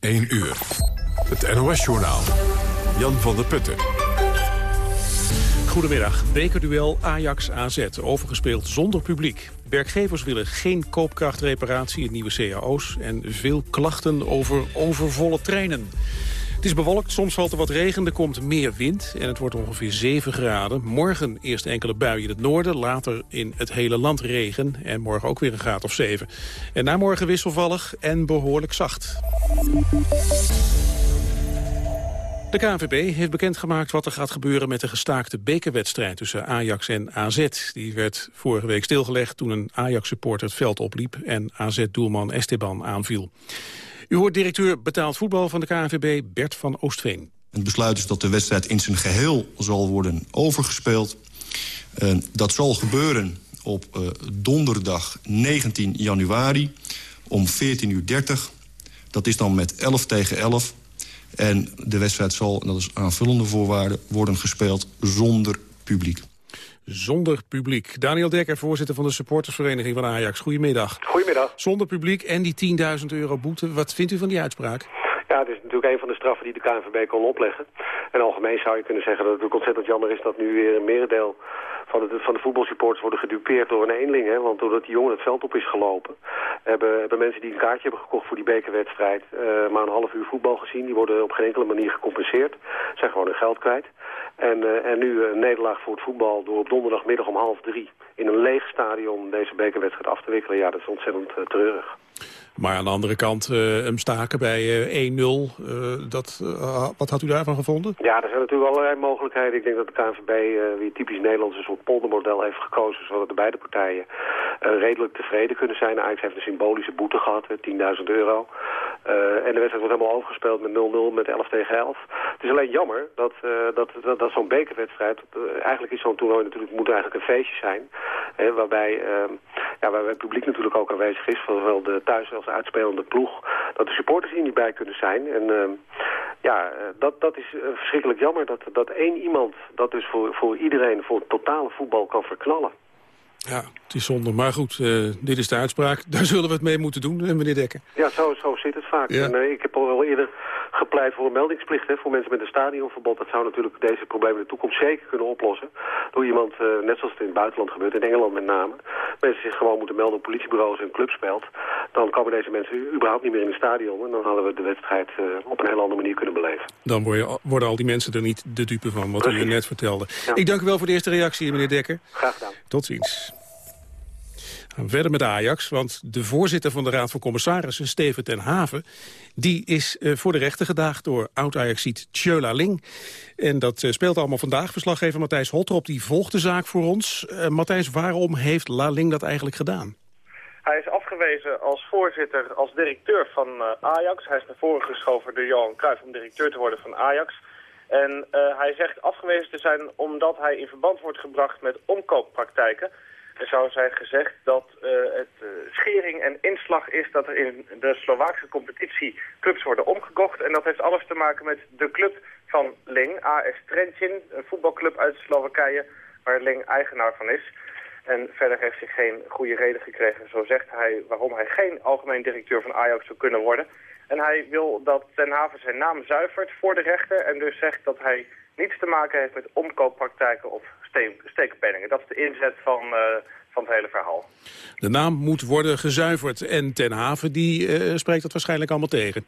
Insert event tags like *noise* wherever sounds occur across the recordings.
1 uur. Het NOS-journaal. Jan van der Putten. Goedemiddag. Bekerduel Ajax-AZ. Overgespeeld zonder publiek. Werkgevers willen geen koopkrachtreparatie in nieuwe cao's... en veel klachten over overvolle treinen. Het is bewolkt, soms valt er wat regen, er komt meer wind... en het wordt ongeveer 7 graden. Morgen eerst enkele buien in het noorden, later in het hele land regen... en morgen ook weer een graad of 7. En na morgen wisselvallig en behoorlijk zacht. De KNVB heeft bekendgemaakt wat er gaat gebeuren met de gestaakte bekerwedstrijd tussen Ajax en AZ. Die werd vorige week stilgelegd toen een Ajax-supporter het veld opliep en AZ-doelman Esteban aanviel. U hoort directeur betaald voetbal van de KNVB Bert van Oostveen. Het besluit is dat de wedstrijd in zijn geheel zal worden overgespeeld. Uh, dat zal gebeuren op uh, donderdag 19 januari om 14.30 uur. Dat is dan met 11 tegen 11. En de wedstrijd zal, en dat is aanvullende voorwaarde... worden gespeeld zonder publiek. Zonder publiek. Daniel Dekker, voorzitter van de supportersvereniging van Ajax. Goedemiddag. Goedemiddag. Zonder publiek en die 10.000 euro boete. Wat vindt u van die uitspraak? Ja, het is natuurlijk een van de straffen die de KNVB kon opleggen. En algemeen zou je kunnen zeggen dat het ook ontzettend jammer is... dat nu weer een merendeel van de, van de voetbalsupporters worden gedupeerd door een eenling. Hè? Want doordat die jongen het veld op is gelopen... hebben, hebben mensen die een kaartje hebben gekocht voor die bekerwedstrijd... Uh, maar een half uur voetbal gezien. Die worden op geen enkele manier gecompenseerd. Zijn gewoon hun geld kwijt. En, uh, en nu een nederlaag voor het voetbal door op donderdagmiddag om half drie... in een leeg stadion deze bekerwedstrijd af te wikkelen. Ja, dat is ontzettend uh, treurig. Maar aan de andere kant uh, hem staken bij uh, 1-0. Uh, dat, wat had u daarvan gevonden? Ja, er zijn natuurlijk allerlei mogelijkheden. Ik denk dat de KNVB weer typisch Nederlands een soort poldermodel heeft gekozen... zodat de beide partijen redelijk tevreden kunnen zijn. Ajax heeft een symbolische boete gehad, 10.000 euro. en de wedstrijd wordt helemaal overgespeeld met 0-0 met 11 tegen 11. Het is alleen jammer dat, dat, dat, dat zo'n bekerwedstrijd... eigenlijk is zo'n toernooi natuurlijk moet eigenlijk een feestje zijn. Hè, waarbij, ja, waarbij het publiek natuurlijk ook aanwezig is... zowel de thuis als uitspelende ploeg, dat de supporters hier niet bij kunnen zijn. En uh, ja, dat, dat is verschrikkelijk jammer dat, dat één iemand dat dus voor, voor iedereen, voor het totale voetbal kan verknallen. Ja, het is zonde. Maar goed, uh, dit is de uitspraak. *laughs* Daar zullen we het mee moeten doen, meneer Dekker. Ja, zo, zo zit het vaak. Ja. En, uh, ik heb al wel eerder gepleit voor een meldingsplicht hè, voor mensen met een stadionverbod. Dat zou natuurlijk deze problemen in de toekomst zeker kunnen oplossen. Door iemand, uh, net zoals het in het buitenland gebeurt, in Engeland met name. Mensen zich gewoon moeten melden op politiebureaus en club speelt. Dan komen deze mensen überhaupt niet meer in het stadion. En dan hadden we de wedstrijd uh, op een hele andere manier kunnen beleven. Dan worden, worden al die mensen er niet de dupe van, wat Precies. u net vertelde. Ja. Ik dank u wel voor de eerste reactie, meneer Dekker. Graag gedaan. Tot ziens. Verder met Ajax, want de voorzitter van de Raad van Commissarissen, Steven ten Haven, die is uh, voor de rechter gedaagd door oud-Ajaxiet Tjöla Ling. En dat uh, speelt allemaal vandaag. Verslaggever Matthijs Holtrop die volgt de zaak voor ons. Uh, Matthijs, waarom heeft La Ling dat eigenlijk gedaan? Hij is afgewezen als voorzitter, als directeur van Ajax. Hij is naar voren geschoven door Johan Cruijff om directeur te worden van Ajax. En hij zegt afgewezen te zijn omdat hij in verband wordt gebracht met omkooppraktijken. Zou zijn gezegd dat uh, het uh, schering en inslag is dat er in de Slovaakse competitie clubs worden omgekocht. En dat heeft alles te maken met de club van Ling, AS Trentin, een voetbalclub uit Slowakije waar Ling eigenaar van is. En verder heeft hij geen goede reden gekregen, zo zegt hij, waarom hij geen algemeen directeur van Ajax zou kunnen worden. En hij wil dat Ten Haven zijn naam zuivert voor de rechter en dus zegt dat hij niets te maken heeft met omkooppraktijken of steekpenningen. Dat is de inzet van, uh, van het hele verhaal. De naam moet worden gezuiverd en Ten Haven die uh, spreekt dat waarschijnlijk allemaal tegen.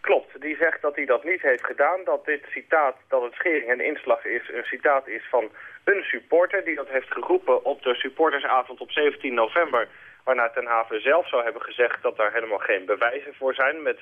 Klopt, die zegt dat hij dat niet heeft gedaan. Dat dit citaat, dat het schering en inslag is, een citaat is van een supporter... die dat heeft geroepen op de supportersavond op 17 november... waarna Ten Haven zelf zou hebben gezegd dat daar helemaal geen bewijzen voor zijn... met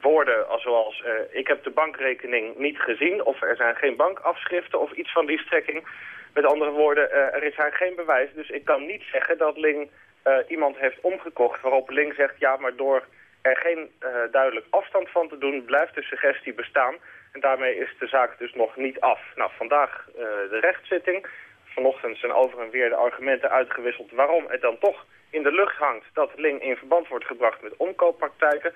woorden zoals uh, ik heb de bankrekening niet gezien... of er zijn geen bankafschriften of iets van die strekking. Met andere woorden, uh, er is zijn geen bewijs. Dus ik kan niet zeggen dat Ling uh, iemand heeft omgekocht... waarop Ling zegt, ja, maar door er geen duidelijk afstand van te doen... blijft de suggestie bestaan. En daarmee is de zaak dus nog niet af. Nou, vandaag de rechtszitting. Vanochtend zijn over en weer de argumenten uitgewisseld... waarom het dan toch in de lucht hangt dat Ling in verband wordt gebracht met omkooppraktijken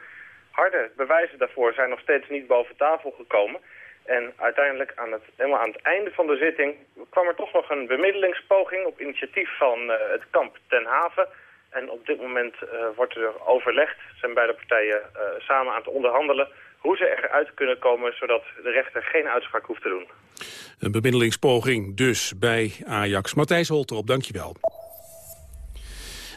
harde bewijzen daarvoor zijn nog steeds niet boven tafel gekomen. En uiteindelijk aan het, helemaal aan het einde van de zitting kwam er toch nog een bemiddelingspoging op initiatief van uh, het kamp Ten Haven. En op dit moment wordt er overlegd, zijn beide partijen samen aan het onderhandelen hoe ze eruit kunnen komen zodat de rechter geen uitspraak hoeft te doen. Een bemiddelingspoging dus bij Ajax. Matthijs Holterop, dankjewel.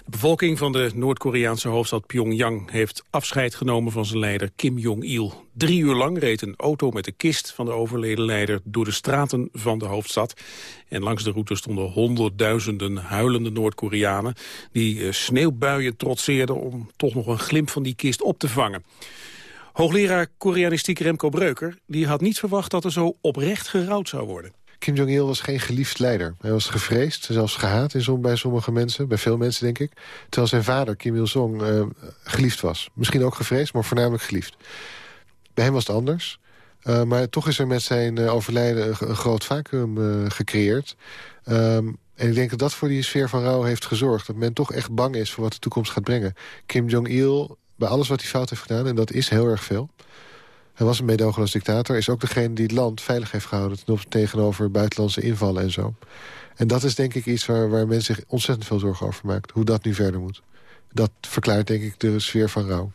De bevolking van de Noord-Koreaanse hoofdstad Pyongyang heeft afscheid genomen van zijn leider Kim Jong-il. Drie uur lang reed een auto met de kist van de overleden leider door de straten van de hoofdstad. En langs de route stonden honderdduizenden huilende Noord-Koreanen die eh, sneeuwbuien trotseerden om toch nog een glimp van die kist op te vangen. Hoogleraar Koreanistiek Remco Breuker die had niet verwacht dat er zo oprecht gerouwd zou worden. Kim Jong-il was geen geliefd leider. Hij was gevreesd, zelfs gehaat in bij sommige mensen, bij veel mensen denk ik. Terwijl zijn vader, Kim Il-sung, uh, geliefd was. Misschien ook gevreesd, maar voornamelijk geliefd. Bij hem was het anders. Uh, maar toch is er met zijn uh, overlijden een, groot vacuüm gecreëerd. Um, en ik denk dat dat voor die sfeer van rouw heeft gezorgd. Dat men toch echt bang is voor wat de toekomst gaat brengen. Kim Jong-il bij alles wat hij fout heeft gedaan, en dat is heel erg veel... hij was een meedogenloos dictator... is ook degene die het land veilig heeft gehouden... tegenover buitenlandse invallen en zo. En dat is denk ik iets waar, waar men zich ontzettend veel zorgen over maakt. Hoe dat nu verder moet. Dat verklaart denk ik de sfeer van rouw.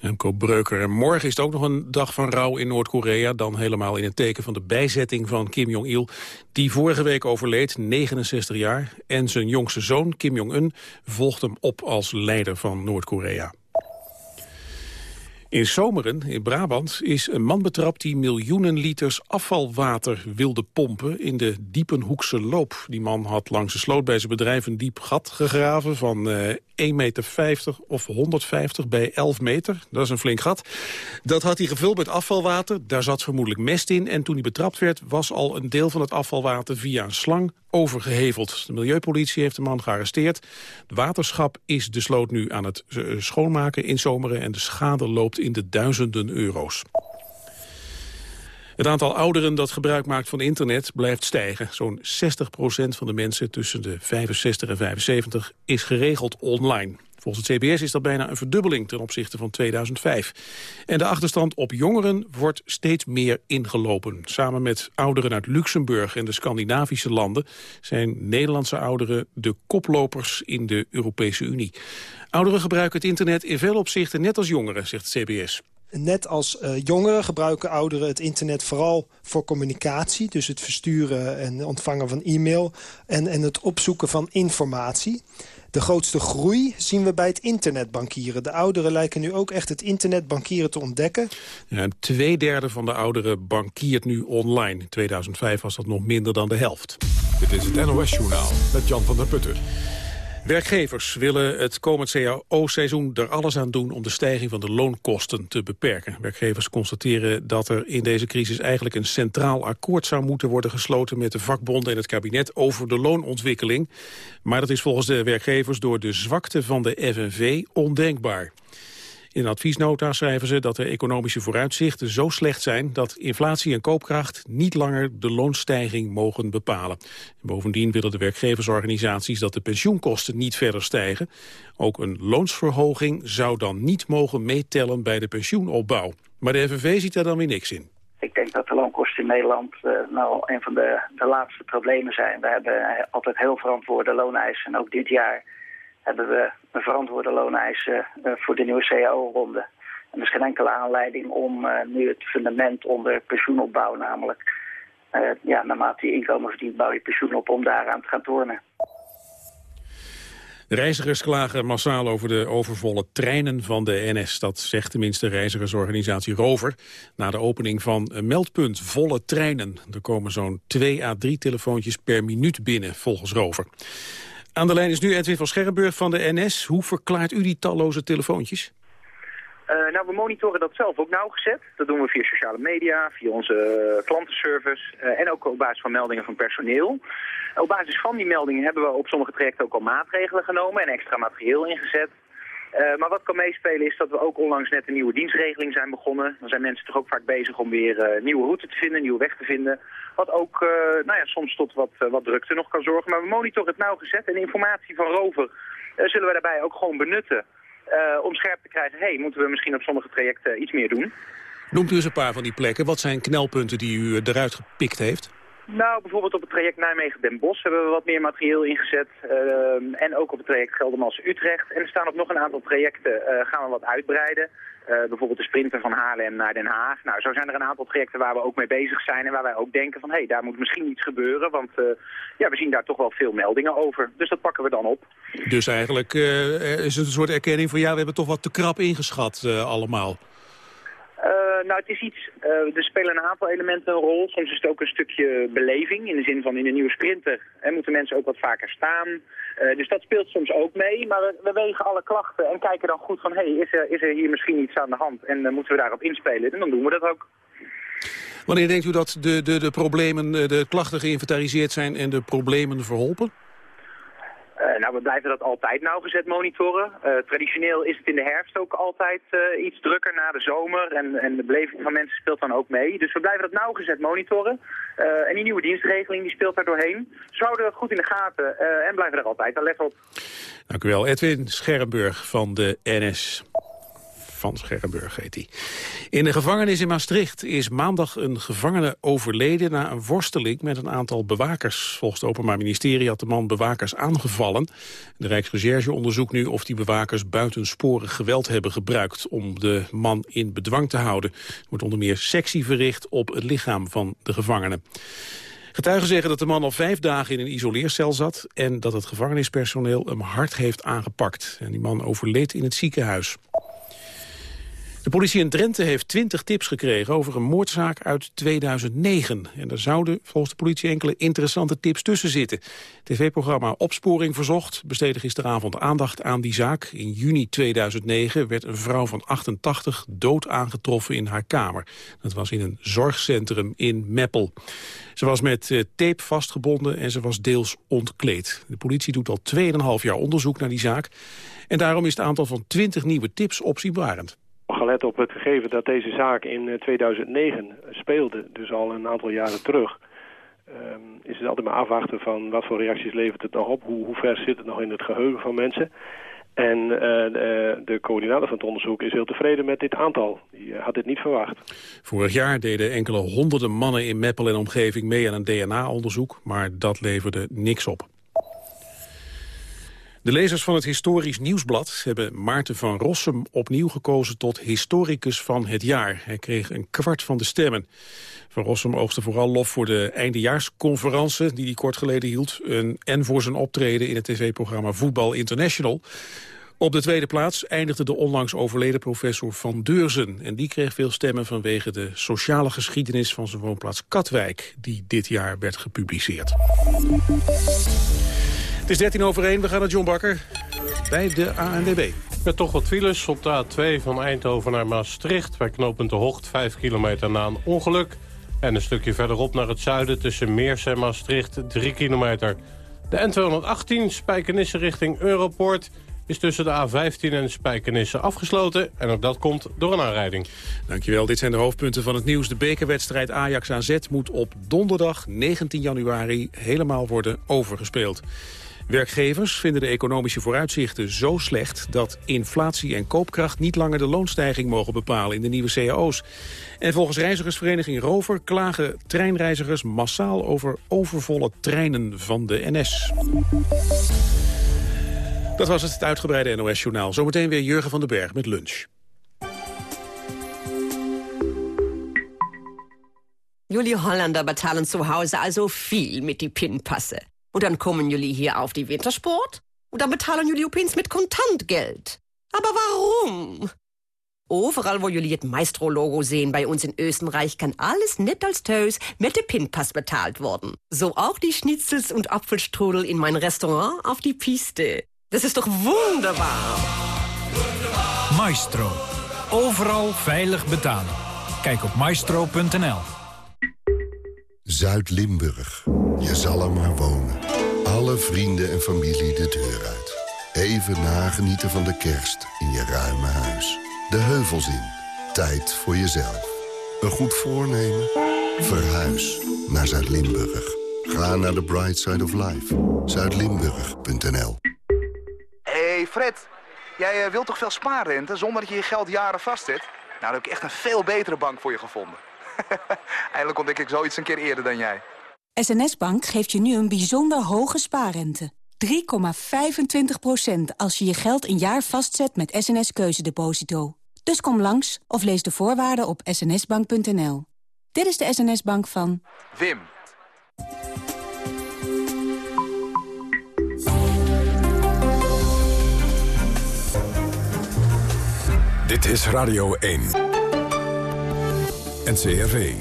Remco Breuker. En morgen is het ook nog een dag van rouw in Noord-Korea. Dan helemaal in het teken van de bijzetting van Kim Jong-il. Die vorige week overleed, 69 jaar. En zijn jongste zoon, Kim Jong-un, volgt hem op als leider van Noord-Korea. In Zomeren, in Brabant, is een man betrapt die miljoenen liters afvalwater wilde pompen in de Diepenhoekse loop. Die man had langs de sloot bij zijn bedrijf een diep gat gegraven van uh, eh, 1,50 meter of 150 bij 11 meter. Dat is een flink gat. Dat had hij gevuld met afvalwater. Daar zat vermoedelijk mest in. En toen hij betrapt werd, was al een deel van het afvalwater via een slang overgeheveld. De milieupolitie heeft de man gearresteerd. Het waterschap is de sloot nu aan het eh, schoonmaken in Zomeren... en de schade loopt in de duizenden euro's. Het aantal ouderen dat gebruik maakt van internet blijft stijgen. Zo'n 60% van de mensen tussen de 65 en 75 is geregeld online. Volgens het CBS is dat bijna een verdubbeling ten opzichte van 2005. En de achterstand op jongeren wordt steeds meer ingelopen. Samen met ouderen uit Luxemburg en de Scandinavische landen... zijn Nederlandse ouderen de koplopers in de Europese Unie. Ouderen gebruiken het internet in veel opzichten net als jongeren, zegt het CBS. Net als uh, jongeren gebruiken ouderen het internet vooral voor communicatie. Dus het versturen en ontvangen van e-mail en, en het opzoeken van informatie. De grootste groei zien we bij het internetbankieren. De ouderen lijken nu ook echt het internetbankieren te ontdekken. Ja, twee derde van de ouderen bankiert nu online. In 2005 was dat nog minder dan de helft. Dit is het NOS Journaal met Jan van der Putten. Werkgevers willen het komend cao-seizoen er alles aan doen om de stijging van de loonkosten te beperken. Werkgevers constateren dat er in deze crisis eigenlijk een centraal akkoord zou moeten worden gesloten met de vakbonden en het kabinet over de loonontwikkeling. Maar dat is volgens de werkgevers door de zwakte van de FNV ondenkbaar. In een adviesnota schrijven ze dat de economische vooruitzichten zo slecht zijn dat inflatie en koopkracht niet langer de loonstijging mogen bepalen. Bovendien willen de werkgeversorganisaties dat de pensioenkosten niet verder stijgen. Ook een loonsverhoging zou dan niet mogen meetellen bij de pensioenopbouw. Maar de FNV ziet daar dan weer niks in. Ik denk dat de loonkosten in Nederland uh, nou een van de, de laatste problemen zijn. We hebben altijd heel verantwoorde looneisen en ook dit jaar hebben we een verantwoorde looneisen uh, voor de nieuwe CAO-ronde. En er is geen enkele aanleiding om uh, nu het fundament onder pensioenopbouw, namelijk uh, ja, naarmate je inkomen verdient, bouw je pensioen op om daaraan te gaan tornen. Reizigers klagen massaal over de overvolle treinen van de NS. Dat zegt tenminste reizigersorganisatie Rover. Na de opening van meldpunt volle treinen. Er komen zo'n 2 à 3 telefoontjes per minuut binnen, volgens Rover. Aan de lijn is nu Edwin van Scherrenburg van de NS. Hoe verklaart u die talloze telefoontjes? Uh, nou, we monitoren dat zelf ook nauwgezet. Dat doen we via sociale media, via onze uh, klantenservice uh, en ook op basis van meldingen van personeel. Op basis van die meldingen hebben we op sommige trajecten ook al maatregelen genomen en extra materieel ingezet. Uh, maar wat kan meespelen is dat we ook onlangs net een nieuwe dienstregeling zijn begonnen. Dan zijn mensen toch ook vaak bezig om weer uh, nieuwe route te vinden, nieuwe weg te vinden. Wat ook uh, nou ja, soms tot wat, wat drukte nog kan zorgen. Maar we monitoren het nauwgezet en informatie van Rover zullen we daarbij ook gewoon benutten. om scherp te krijgen, hey, moeten we misschien op sommige trajecten iets meer doen. Noemt u eens een paar van die plekken. Wat zijn knelpunten die u eruit gepikt heeft? Nou, bijvoorbeeld op het traject Nijmegen-Den Bosch hebben we wat meer materieel ingezet. Ehm, en ook op het traject Geldermalsen-Utrecht. En er staan ook nog een aantal trajecten, uh, gaan we wat uitbreiden. Uh, bijvoorbeeld de sprinter van Haarlem naar Den Haag. Nou, zo zijn er een aantal trajecten waar we ook mee bezig zijn. En waar wij ook denken van, hé, hey, daar moet misschien iets gebeuren. Want uh, ja, we zien daar toch wel veel meldingen over. Dus dat pakken we dan op. Dus eigenlijk is het een soort erkenning van, ja, we hebben toch wat te krap ingeschat allemaal. Uh, nou, het is iets, uh, er spelen een aantal elementen een rol. Soms is het ook een stukje beleving, in de zin van in een nieuwe sprinter hè, moeten mensen ook wat vaker staan. Uh, dus dat speelt soms ook mee, maar we, we, wegen alle klachten en kijken dan goed van, hé, hey, is, er, is er hier misschien iets aan de hand en moeten we daarop inspelen? En dan doen we dat ook. Wanneer denkt u dat de, de, de problemen, de klachten geïnventariseerd zijn en de problemen verholpen? Uh, nou, we blijven dat altijd nauwgezet monitoren. Uh, traditioneel is het in de herfst ook altijd uh, iets drukker na de zomer. En, en de beleving van mensen speelt dan ook mee. Dus we blijven dat nauwgezet monitoren. en die nieuwe dienstregeling die speelt daar doorheen. Dus we houden dat goed in de gaten en blijven er altijd let op. Dank u wel. Edwin Scherrenburg van de NS van Scherrenburg heet hij. In de gevangenis in Maastricht is maandag een gevangene overleden... na een worsteling met een aantal bewakers. Volgens het Openbaar Ministerie had de man bewakers aangevallen. De Rijksrecherche onderzoekt nu of die bewakers buitensporig geweld hebben gebruikt... om de man in bedwang te houden. Er wordt onder meer sectie verricht op het lichaam van de gevangene. Getuigen zeggen dat de man al vijf dagen in een isoleercel zat... en dat het gevangenispersoneel hem hard heeft aangepakt. En die man overleed in het ziekenhuis. De politie in Drenthe heeft 20 tips gekregen over een moordzaak uit 2009. En er zouden volgens de politie enkele interessante tips tussen zitten. TV-programma Opsporing Verzocht besteedde gisteravond aandacht aan die zaak. In juni 2009 werd een vrouw van 88 dood aangetroffen in haar kamer. Dat was in een zorgcentrum in Meppel. Ze was met eh, tape vastgebonden en ze was deels ontkleed. De politie doet al 2,5 jaar onderzoek naar die zaak. En daarom is het aantal van 20 nieuwe tips opzienbarend gelet op het gegeven dat deze zaak in 2009 eh, speelde, dus al een aantal jaren terug, um, is het altijd maar afwachten van wat voor reacties levert het nog op, hoe, hoe ver zit het nog in het geheugen van mensen. En uh, de, de, coördinator van het onderzoek is heel tevreden met dit aantal. Die had dit niet verwacht. Vorig jaar deden enkele honderden mannen in Meppel en omgeving mee aan een DNA-onderzoek, maar dat leverde niks op. De lezers van het Historisch Nieuwsblad hebben Maarten van Rossum opnieuw gekozen tot historicus van het jaar. Hij kreeg een kwart van de stemmen. Van Rossum oogste vooral lof voor de eindejaarsconferentie die hij kort geleden hield. En voor zijn optreden in het tv-programma Voetbal International. Op de tweede plaats eindigde de onlangs overleden professor Van Deurzen. En die kreeg veel stemmen vanwege de sociale geschiedenis van zijn woonplaats Katwijk... die dit jaar werd gepubliceerd. Het is 13 over 1, we gaan naar John Bakker bij de ANWB. Met toch wat files op de A2 van Eindhoven naar Maastricht... bij knooppunt De Hocht, 5 kilometer na een ongeluk. En een stukje verderop naar het zuiden tussen Meers en Maastricht, 3 kilometer. De N218 Spijkenisse richting Europoort is tussen de A15 en Spijkenisse afgesloten. En ook dat komt door een aanrijding. Dankjewel, dit zijn de hoofdpunten van het nieuws. De bekerwedstrijd Ajax-AZ moet op donderdag 19 januari helemaal worden overgespeeld. Werkgevers vinden de economische vooruitzichten zo slecht... dat inflatie en koopkracht niet langer de loonstijging mogen bepalen in de nieuwe cao's. En volgens reizigersvereniging Rover klagen treinreizigers massaal over overvolle treinen van de NS. Dat was het, uitgebreide NOS-journaal. Zometeen weer Jurgen van den Berg met lunch. Jullie Holländer betalen zu Hause also viel mit die Pinpasse. Und dann kommen Jullie hier auf die Wintersport und dann betalen Jullie opeens mit Kontantgeld. Aber warum? Overal wo jullie het Maestro-Logo sehen bei uns in Österreich, kann alles net als Tös mit dem Pinpass betalt worden. So auch die Schnitzels und Apfelstrudel in mein Restaurant auf die Piste. Das ist doch wunderbar. Maestro. Overal veilig betalen. Kijk op maestro.nl. Zuid-Limburg. Je zal er maar wonen. Alle vrienden en familie de deur uit. Even nagenieten van de kerst in je ruime huis. De heuvels in. Tijd voor jezelf. Een goed voornemen? Verhuis naar Zuid-Limburg. Ga naar de Bright Side of Life. Zuidlimburg.nl Hey Fred, jij uh, wilt toch veel spaarrente zonder dat je je geld jaren vastzet? Nou, dan heb ik echt een veel betere bank voor je gevonden. *laughs* Eindelijk ontdek ik zoiets een keer eerder dan jij. SNS Bank geeft je nu een bijzonder hoge spaarrente. 3,25% als je je geld een jaar vastzet met SNS Keuzedeposito. Dus kom langs of lees de voorwaarden op snsbank.nl. Dit is de SNS Bank van... Wim. Dit is Radio 1. NCRV.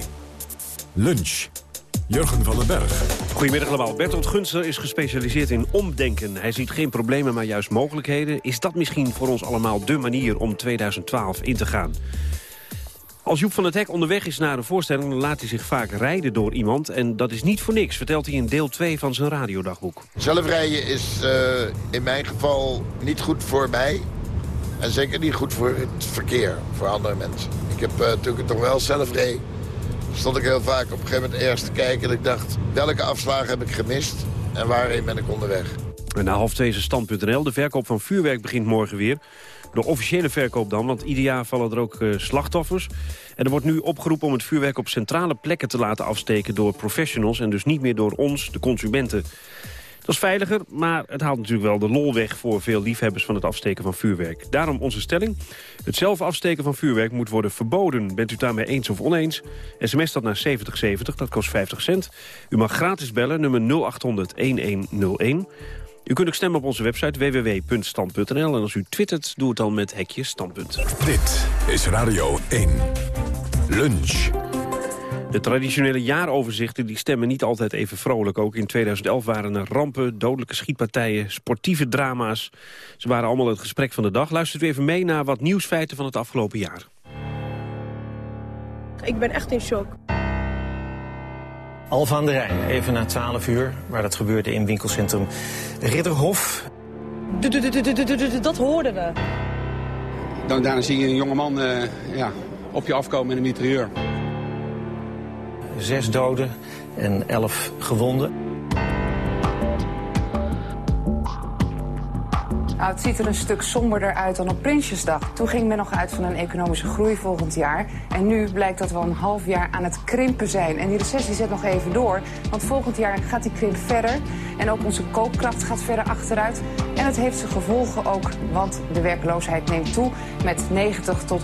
Lunch. Jurgen van den Berg. Goedemiddag allemaal. Bertolt Gunster is gespecialiseerd in omdenken. Hij ziet geen problemen, maar juist mogelijkheden. Is dat misschien voor ons allemaal dé manier om 2012 in te gaan? Als Joep van het Hek onderweg is naar een voorstelling... dan laat hij zich vaak rijden door iemand. En dat is niet voor niks, vertelt hij in deel 2 van zijn radiodagboek. Zelfrijden is uh, in mijn geval niet goed voor mij. En zeker niet goed voor het verkeer, voor andere mensen. Ik heb uh, toen ik toch wel zelf reed... stond ik heel vaak op een gegeven moment eerst te kijken... en ik dacht, welke afslagen heb ik gemist en waarheen ben ik onderweg? En na half twee is stand.nl. De verkoop van vuurwerk begint morgen weer. De officiële verkoop dan, want ieder jaar vallen er ook uh, slachtoffers. En er wordt nu opgeroepen om het vuurwerk op centrale plekken te laten afsteken door professionals... en dus niet meer door ons, de consumenten. Dat is veiliger, maar het haalt natuurlijk wel de lol weg... voor veel liefhebbers van het afsteken van vuurwerk. Daarom onze stelling. Het zelf afsteken van vuurwerk moet worden verboden. Bent u daarmee eens of oneens? SMS dat naar 7070, dat kost 50 cent. U mag gratis bellen, nummer 0800-1101. U kunt ook stemmen op onze website www.stand.nl. En als u twittert, doe het dan met hekje standpunt. Dit is Radio 1. Lunch. De traditionele jaaroverzichten die stemmen niet altijd even vrolijk. Ook in 2011 waren er rampen, dodelijke schietpartijen, sportieve drama's. Ze waren allemaal het gesprek van de dag. Luistert u even mee naar wat nieuwsfeiten van het afgelopen jaar. Ik ben echt in shock. Alfa aan de Rijn, even na 12 uur, waar dat gebeurde in winkelcentrum Ridderhof. Dat hoorden we. Dan, daarna zie je een jongeman uh, ja, op je afkomen in een mitrailleur. Zes doden en elf gewonden. Nou, het ziet er een stuk somberder uit dan op Prinsjesdag. Toen ging men nog uit van een economische groei volgend jaar. En nu blijkt dat we al een half jaar aan het krimpen zijn. En die recessie zet nog even door. Want volgend jaar gaat die krimp verder. En ook onze koopkracht gaat verder achteruit. En het heeft zijn gevolgen ook, want de werkloosheid neemt toe... met 90 tot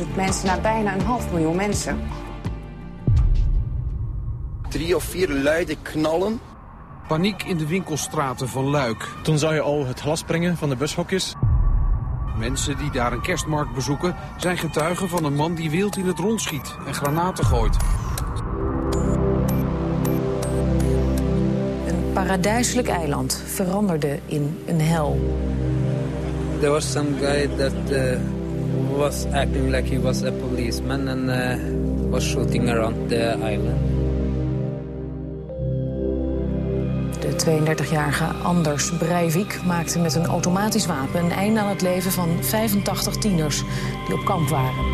100.000 mensen naar bijna een half miljoen mensen. Drie of vier luide knallen Paniek in de winkelstraten van Luik. Toen zag je al het glas springen van de bushokjes. Mensen die daar een kerstmarkt bezoeken... zijn getuigen van een man die wild in het rond schiet en granaten gooit. Een paradijselijk eiland veranderde in een hel. There was some guy that uh, was acting like he was a policeman... and uh, was shooting around the island. De 32-jarige Anders Breivik maakte met een automatisch wapen... een einde aan het leven van 85 tieners die op kamp waren.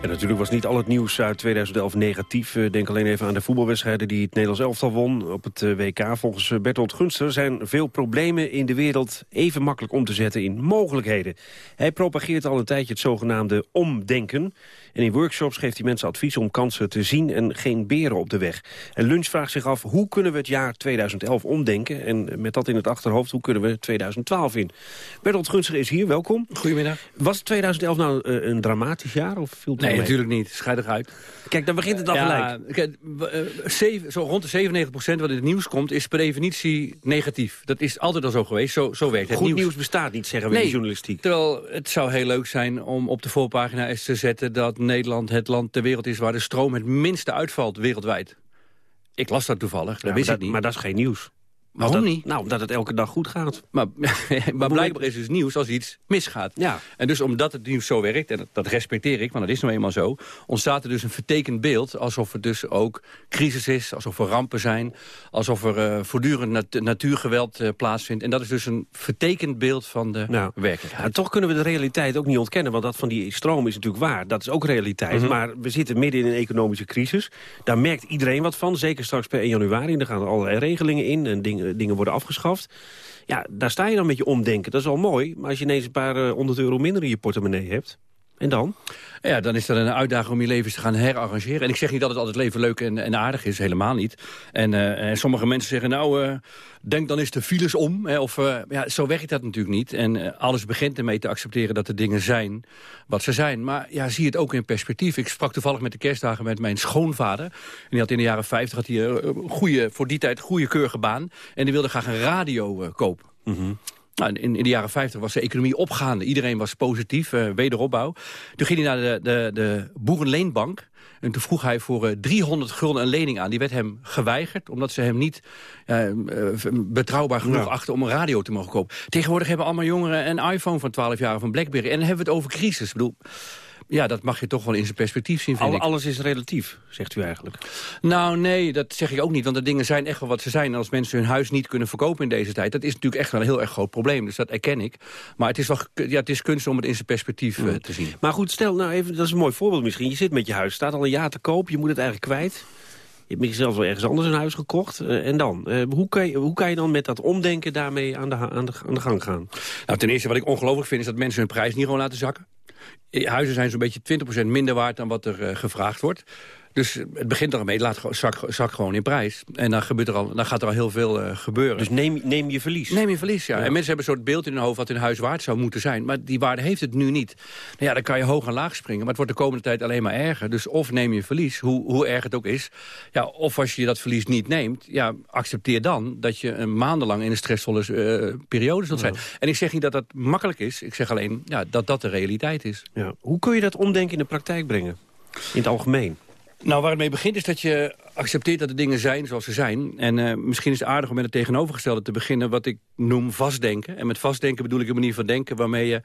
En natuurlijk was niet al het nieuws uit 2011 negatief. Denk alleen even aan de voetbalwedstrijden die het Nederlands elftal won op het WK. Volgens Bertolt Gunster zijn veel problemen in de wereld even makkelijk om te zetten in mogelijkheden. Hij propageert al een tijdje het zogenaamde omdenken. En in workshops geeft hij mensen advies om kansen te zien en geen beren op de weg. En Lunch vraagt zich af, hoe kunnen we het jaar 2011 omdenken? En met dat in het achterhoofd, hoe kunnen we 2012 in? Bertolt Gunster is hier, welkom. Goedemiddag. Was 2011 nou uh, een dramatisch jaar? Of viel het nee, mee? natuurlijk niet. Scheidig uit. Kijk, dan begint het al ja, gelijk. Zeven, zo rond de 97 procent wat in het nieuws komt... is per definitie negatief. Dat is altijd al zo geweest. Zo, zo werkt het Goed nieuws. nieuws bestaat niet, zeggen we nee, in de journalistiek. Terwijl het zou heel leuk zijn om op de voorpagina eens te zetten... dat Nederland het land ter wereld is waar de stroom het minste uitvalt wereldwijd. Ik las dat toevallig, dat Ja, wist ik niet. maar dat is geen nieuws. Waarom dat, niet? Nou, omdat het elke dag goed gaat. Maar, *laughs* maar blijkbaar is dus nieuws als iets misgaat. Ja. En dus omdat het nieuws zo werkt, en dat, dat respecteer ik, want dat is nou eenmaal zo... ontstaat er dus een vertekend beeld, alsof er dus ook crisis is... alsof er rampen zijn, alsof er eh, voortdurend nat- natuurgeweld eh, plaatsvindt. En dat is dus een vertekend beeld van de Nou, werkelijkheid. En toch kunnen we de realiteit ook niet ontkennen. Want dat van die stroom is natuurlijk waar. Dat is ook realiteit. Mhm. Maar we zitten midden in een economische crisis. Daar merkt iedereen wat van. Zeker straks per 1 januari. Er gaan er allerlei regelingen in. En dingen, dingen worden afgeschaft. Ja, daar sta je dan met je omdenken. Dat is al mooi. Maar als je ineens een paar eh, honderd euro minder in je portemonnee hebt... En dan? Ja, dan is dat een uitdaging om je leven te gaan herarrangeren. En ik zeg niet dat het altijd leven leuk en, en aardig is, helemaal niet. En, uh, en sommige mensen zeggen, nou, uh, denk dan eens de files om. Hè, of, uh, ja, zo werkt dat natuurlijk niet. En alles begint ermee te accepteren dat de dingen zijn wat ze zijn. Maar ja, zie het ook in perspectief. Ik sprak toevallig met de kerstdagen met mijn schoonvader. En die had in de jaren 50 had hij, een goede, voor die tijd goede keurige baan. En die wilde graag een radio kopen. Mm nou, in, in, de jaren 50 was de economie opgaande. Iedereen was positief, uh, wederopbouw. Toen ging hij naar de, de, de Boerenleenbank. En toen vroeg hij voor uh, 300 gulden een lening aan. Die werd hem geweigerd, omdat ze hem niet uh, betrouwbaar genoeg ja. achten... om een radio te mogen kopen. Tegenwoordig hebben allemaal jongeren een iPhone van 12 jaar of een Blackberry. En dan hebben we het over crisis. Ik bedoel, ja, dat mag je toch wel in zijn perspectief zien, vind Al, ik. Alles is relatief, zegt u eigenlijk. Nou, nee, dat zeg ik ook niet. Want de dingen zijn echt wel wat ze zijn. En als mensen hun huis niet kunnen verkopen in deze tijd... dat is natuurlijk echt wel een heel erg groot probleem. Dus dat erken ik. Maar het is, wel, ja, het is kunst om het in zijn perspectief uh, te zien. Maar goed, stel nou even, dat is een mooi voorbeeld misschien. Je zit met je huis, staat al een jaar te koop. Je moet het eigenlijk kwijt. Je hebt zelfs wel ergens anders een huis gekocht. Uh, en dan? Uh, hoe, kan je, hoe kan je dan met dat omdenken daarmee aan de, aan de, aan de gang gaan? Nou, ten eerste wat ik ongelooflijk vind... is dat mensen hun prijs niet gewoon laten zakken. Huizen zijn zo'n beetje 20% minder waard dan wat er uh, gevraagd wordt. Dus het begint ermee, laat zak, zak gewoon in prijs. En dan, gebeurt er al, dan gaat er al heel veel uh, gebeuren. Dus neem, neem je verlies? Neem je verlies, ja. ja. En mensen hebben een soort beeld in hun hoofd wat hun huis waard zou moeten zijn. Maar die waarde heeft het nu niet. Nou ja, dan kan je hoog en laag springen. Maar het wordt de komende tijd alleen maar erger. Dus of neem je verlies, hoe, hoe erg het ook is. Ja, of als je dat verlies niet neemt, ja, accepteer dan dat je een maandenlang in een stressvolle uh, periode zult zijn. Ja. En ik zeg niet dat dat makkelijk is. Ik zeg alleen ja, dat dat de realiteit is. Ja. Hoe kun je dat omdenken in de praktijk brengen? In het algemeen? Nou, waar het mee begint is dat je accepteert dat de dingen zijn zoals ze zijn. En uh, misschien is het aardig om met het tegenovergestelde te beginnen... wat ik noem vastdenken. En met vastdenken bedoel ik een manier van denken... waarmee je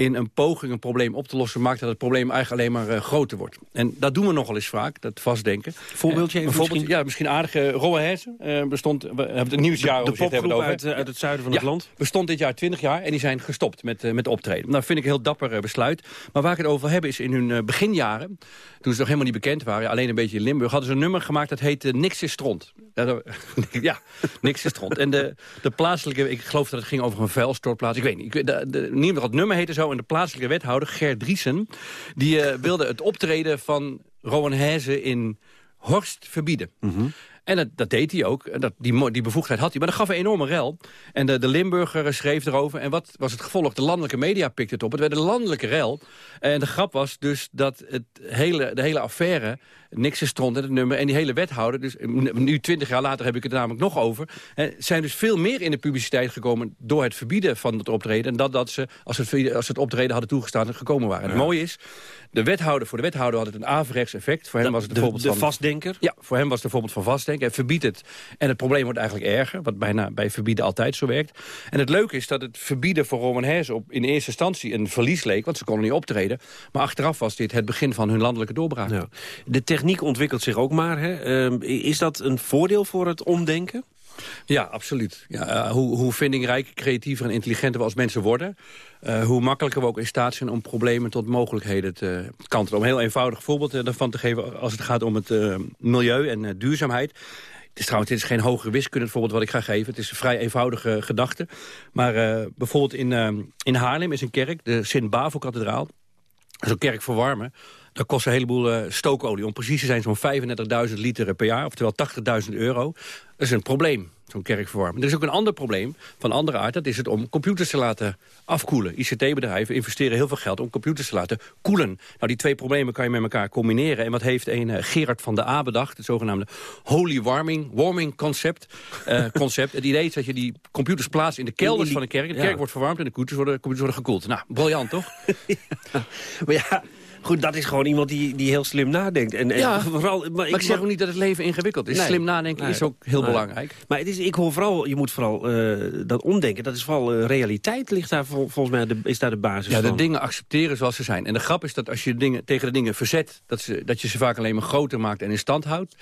in een poging een probleem op te lossen... maakt dat het probleem eigenlijk alleen maar uh, groter wordt. En dat doen we nogal eens vaak, dat vastdenken. Voorbeeldje even Bijvoorbeeld, misschien? Ja, misschien aardige Roahersen uh, bestond... We hebben het nieuwsjaar de, over de popgroep over. uit, uh, uit het zuiden van ja, het land? bestond dit jaar 20 jaar en die zijn gestopt met, uh, met optreden. Nou, vind ik een heel dapper uh, besluit. Maar waar ik het over wil hebben is in hun uh, beginjaren... toen ze nog helemaal niet bekend waren, alleen een beetje in Limburg... hadden ze een nummer gemaakt dat heette Niks is Stront. *laughs* ja, Niks is Stront. En de, de plaatselijke, ik geloof dat het ging over een vuilstortplaats. Ik weet niet. Ik, de, de, niemand het nummer heette zo en de plaatselijke wethouder, Gert Driesen... die uh, wilde het optreden van Rowan Hezen in Horst verbieden. Mhm. En dat, dat, deed hij ook. Dat, die, die bevoegdheid had hij. Maar dat gaf een enorme rel. En de, de Limburger schreef erover. En wat was het gevolg? De landelijke media pikte het op. Het werd een landelijke rel. En de grap was dus dat het hele, de hele affaire... niks is stront in het nummer. En die hele wethouder, dus nu twintig jaar later heb ik het er namelijk nog over... Hè, zijn dus veel meer in de publiciteit gekomen... door het verbieden van het optreden... dan dat ze, als ze het, als het optreden hadden toegestaan, gekomen waren. Ja. Het mooie is, de wethouder, voor de wethouder had het een averechts effect. Voor hem was het de, voorbeeld de van... vastdenker? Ja, voor hem was het een voorbeeld van vastdenken. Hij verbiedt het en het probleem wordt eigenlijk erger. Wat bijna bij verbieden altijd zo werkt. En het leuke is dat het verbieden voor Roman Hees op in eerste instantie een verlies leek. Want ze konden niet optreden. Maar achteraf was dit het begin van hun landelijke doorbraak. Ja. De techniek ontwikkelt zich ook maar. Hè? Uh, is dat een voordeel voor het omdenken? Ja, absoluut. Ja, uh, hoe, hoe vindingrijk, creatiever en intelligenter we als mensen worden... Uh, hoe makkelijker we ook in staat zijn om problemen tot mogelijkheden te kantelen. Om een heel eenvoudig voorbeeld uh, daarvan te geven als het gaat om het milieu en duurzaamheid. Het is trouwens dit is geen hogere wiskunde het voorbeeld wat ik ga geven. Het is een vrij eenvoudige gedachte. Maar bijvoorbeeld in, in Haarlem is een kerk, de Sint-Bavo-kathedraal. Dat is een kerk verwarmen. Dat kost een heleboel uh, stookolie. Om precies te zijn zo'n 35.000 liter per jaar. Oftewel 80.000 euro. Dat is een probleem, zo'n kerk verwarmen. Er is ook een ander probleem van andere aard. Dat is het om computers te laten afkoelen. ICT-bedrijven investeren heel veel geld om computers te laten koelen. Nou, die twee problemen kan je met elkaar combineren. En wat heeft een uh, Gerard van der A bedacht? Het zogenaamde holy warming, warming concept. Uh, *laughs* concept. Het idee is dat je die computers plaatst in de kelders die, van de kerk. De kerk ja. wordt verwarmd en de computers worden, computers worden gekoeld. Nou, briljant toch? *laughs* ja. Maar ja... Goed, dat is gewoon iemand die, die heel slim nadenkt. En, ja, en *laughs* vooral, maar, maar ik, ik zeg ook niet dat het leven ingewikkeld is. Nee, slim nadenken nee, is ook heel nee. belangrijk. Maar het is, ik hoor vooral, je moet vooral uh, dat omdenken. Dat is vooral uh, realiteit, ligt daar vol, volgens mij, de, is daar de basis ja, van. de dingen accepteren zoals ze zijn. En de grap is dat als je dingen, tegen de dingen verzet... Dat, ze, dat je ze vaak alleen maar groter maakt en in stand houdt.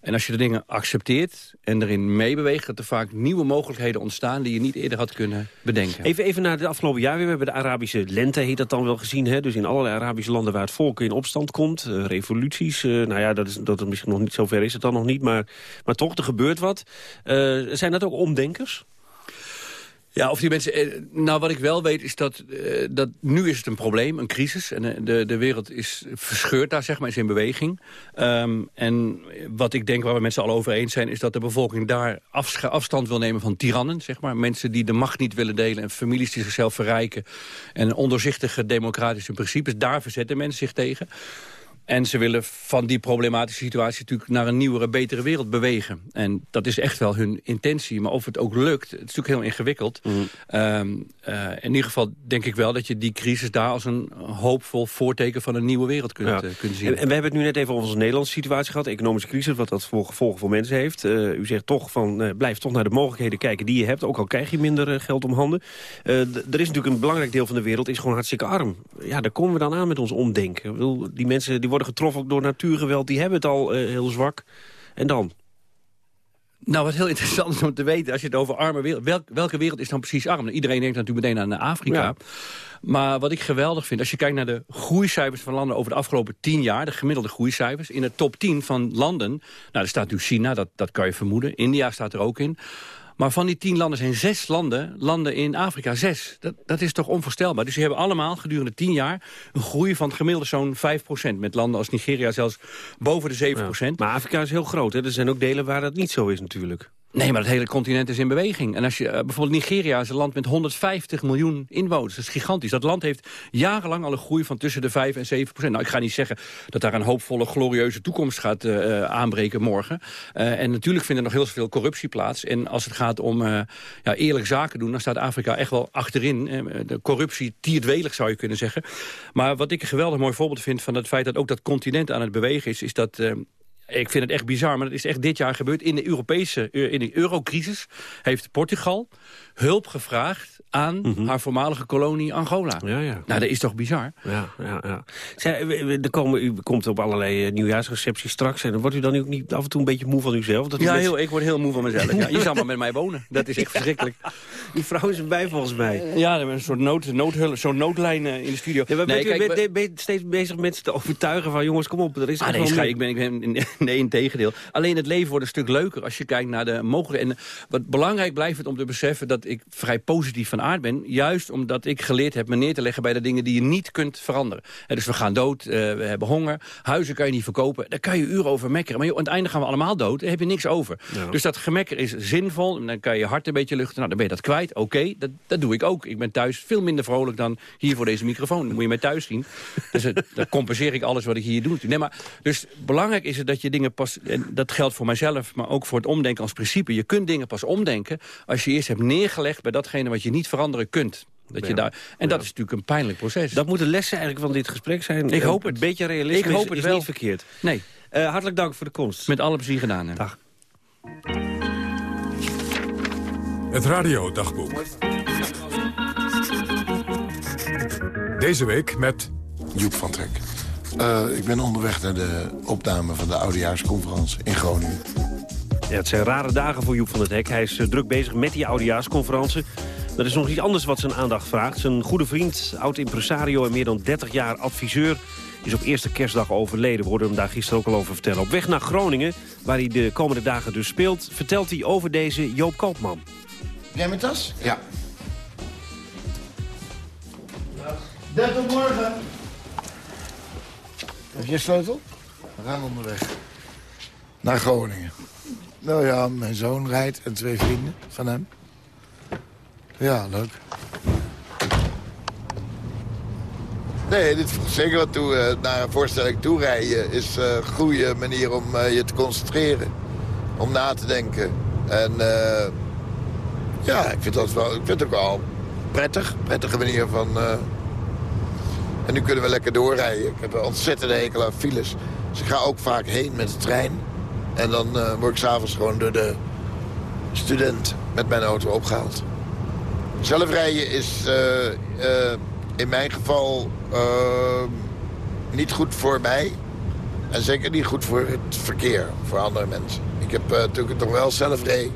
En als je de dingen accepteert en erin meebeweegt... dat er vaak nieuwe mogelijkheden ontstaan... die je niet eerder had kunnen bedenken. Even, even naar het afgelopen jaar. We hebben de Arabische lente, heet dat dan wel gezien. Hè? Dus in allerlei Arabische landen waar het volk in opstand komt. Uh, revoluties, uh, nou ja, dat, is, dat het misschien nog niet zover is het dan nog niet. Maar, maar toch, er gebeurt wat. Uh, zijn dat ook omdenkers? Ja, of die mensen... eh, Nou, wat ik wel weet is dat, eh, dat nu is het een probleem, een crisis. En eh, de, de wereld is verscheurd daar, zeg maar, is in beweging. Ehm, en wat ik denk, waar we met z'n allen over eens zijn... is dat de bevolking daar afstand wil nemen van tirannen, zeg maar. Mensen die de macht niet willen delen en families die zichzelf verrijken. En ondoorzichtige democratische principes, daar verzetten mensen zich tegen. En ze willen van die problematische situatie natuurlijk naar een nieuwere, betere wereld bewegen. En dat is echt wel hun intentie. Maar of het ook lukt, het is natuurlijk heel ingewikkeld. Ehm, eh, in ieder geval denk ik wel dat je die crisis daar als een hoopvol voorteken van een nieuwe wereld kunt, Ja. eh, kunt zien. En, en we hebben het nu net even over onze Nederlandse situatie gehad. Economische crisis, wat dat voor gevolgen voor mensen heeft. Eh, u zegt toch van, blijf toch naar de mogelijkheden kijken die je hebt. Ook al krijg je minder geld om handen. Er is natuurlijk een belangrijk deel van de wereld is gewoon hartstikke arm. Ja, daar komen we dan aan met ons omdenken. Ik bedoel, die mensen die worden getroffen ook door natuurgeweld. Die hebben het al eh, heel zwak. En dan? Nou, wat heel *laughs* interessant is om te weten, als je het over arme wereld... welk- welke wereld is dan precies arm? Iedereen denkt natuurlijk meteen aan eh, Afrika. Ja. Maar wat ik geweldig vind, als je kijkt naar de groeicijfers van landen... over de afgelopen tien jaar, de gemiddelde groeicijfers... in de top 10 van landen, nou, daar staat nu China, dat, dat kan je vermoeden. India staat er ook in. Maar van die tien landen zijn zes landen, landen in Afrika, zes. Dat, dat is toch onvoorstelbaar. Dus die hebben allemaal gedurende tien jaar een groei van gemiddeld zo'n 5% Met landen als Nigeria zelfs boven de 7% Maar Afrika is heel groot. Hè? Er zijn ook delen waar dat niet zo is natuurlijk. Nee, maar het hele continent is in beweging. En als je eh, bijvoorbeeld Nigeria is een land met 150 miljoen inwoners. Dat is gigantisch. Dat land heeft jarenlang al een groei van tussen de 5 en 7 procent. Nou, ik ga niet zeggen dat daar een hoopvolle, glorieuze toekomst gaat eh, eh, aanbreken morgen. En natuurlijk vindt er nog heel veel corruptie plaats. En als het gaat om ja, eerlijk zaken doen, dan staat Afrika echt wel achterin. De corruptie tiert welig, zou je kunnen zeggen. Maar wat ik een geweldig mooi voorbeeld vind van het feit dat ook dat continent aan het bewegen is, is dat... eh, ik vind het echt bizar, maar dat is echt dit jaar gebeurd. In de Europese, eh, in de eurocrisis heeft Portugal hulp gevraagd aan haar voormalige kolonie Angola. Ja, ja. Nou, dat is toch bizar? Ja, ja, ja. Zij, er komen, u komt op allerlei eh, nieuwjaarsrecepties straks. En wordt u dan ook niet af en toe een beetje moe van uzelf? Dat u Ja, met- heel, ik word heel moe van mezelf. *laughs* Ja, je zal maar met mij wonen. Dat is echt *laughs* verschrikkelijk. Die vrouw is erbij volgens mij. Ja, er is een soort nood, noodhulp, zo'n noodlijn eh, in de studio. Ja, maar bent u kijk, ben- steeds bezig mensen te overtuigen van... jongens, kom op, er is Ah, nee, meer. ik ben, ik ben, *laughs* nee, in tegendeel. Alleen het leven wordt een stuk leuker als je kijkt naar de mogelijkheden. En wat belangrijk blijft het om te beseffen dat ik vrij positief van aard ben. Juist omdat ik geleerd heb me neer te leggen bij de dingen die je niet kunt veranderen. Dus we gaan dood, eh, we hebben honger, huizen kan je niet verkopen. Daar kan je uren over mekkeren. Maar joh, aan het einde gaan we allemaal dood, daar heb je niks over. Ja. Dus dat gemekker is zinvol. En dan kan je je hart een beetje luchten. Nou, dan ben je dat kwijt. Oké, dat, dat doe ik ook. Ik ben thuis veel minder vrolijk dan hier voor deze microfoon. Dan moet je mij thuis zien. Dus dan compenseer ik alles wat ik hier doe. Nee, maar, dus belangrijk is het dat je dingen pas... en dat geldt voor mijzelf, maar ook voor het omdenken als principe. Je kunt dingen pas omdenken als je eerst hebt neergelegd... bij datgene wat je niet veranderen kunt. Dat je daar, en dat is natuurlijk een pijnlijk proces. Dat moet de lessen eigenlijk van dit gesprek zijn. Ik hoop Een het. beetje realisme Ik hoop is, het is wel. niet verkeerd. Nee. Eh, hartelijk dank voor de komst. Met alle plezier gedaan. Hè. Dag. Het radiodagboek. Deze week met... Joep van Trek. Eh, ik ben onderweg naar de opname van de oudejaarsconferentie in Groningen. Ja, het zijn rare dagen voor Joep van het Hek. Hij is eh, druk bezig met die oudejaarsconferentie. Er is nog iets anders wat zijn aandacht vraagt. Zijn goede vriend, oud-impresario en meer dan 30 jaar adviseur... is op eerste kerstdag overleden. We hoorden hem daar gisteren ook al over vertellen. Op weg naar Groningen, waar hij de komende dagen dus speelt... vertelt hij over deze Joop Koopman. Jij met tas? Ja. Bert, tot morgen. Heb je sleutel? We gaan onderweg. Naar Groningen. Nou ja, mijn zoon rijdt en twee vrienden van hem. Ja, leuk. Nee, dit voegt zeker wat toe. eh, naar een voorstelling toe rijden is eh, een goede manier om eh, je te concentreren. Om na te denken. En eh, ja, ik vind, dat wel, ik vind het ook wel prettig. Prettige manier van... eh, En nu kunnen we lekker doorrijden. Ik heb een ontzettende hekel aan files. Dus ik ga ook vaak heen met de trein. En dan eh, word ik s'avonds gewoon door de student met mijn auto opgehaald. Zelf rijden is eh, eh, in mijn geval niet goed voor mij. En zeker niet goed voor het verkeer, voor andere mensen. Ik heb toen ik het nog wel zelf reed...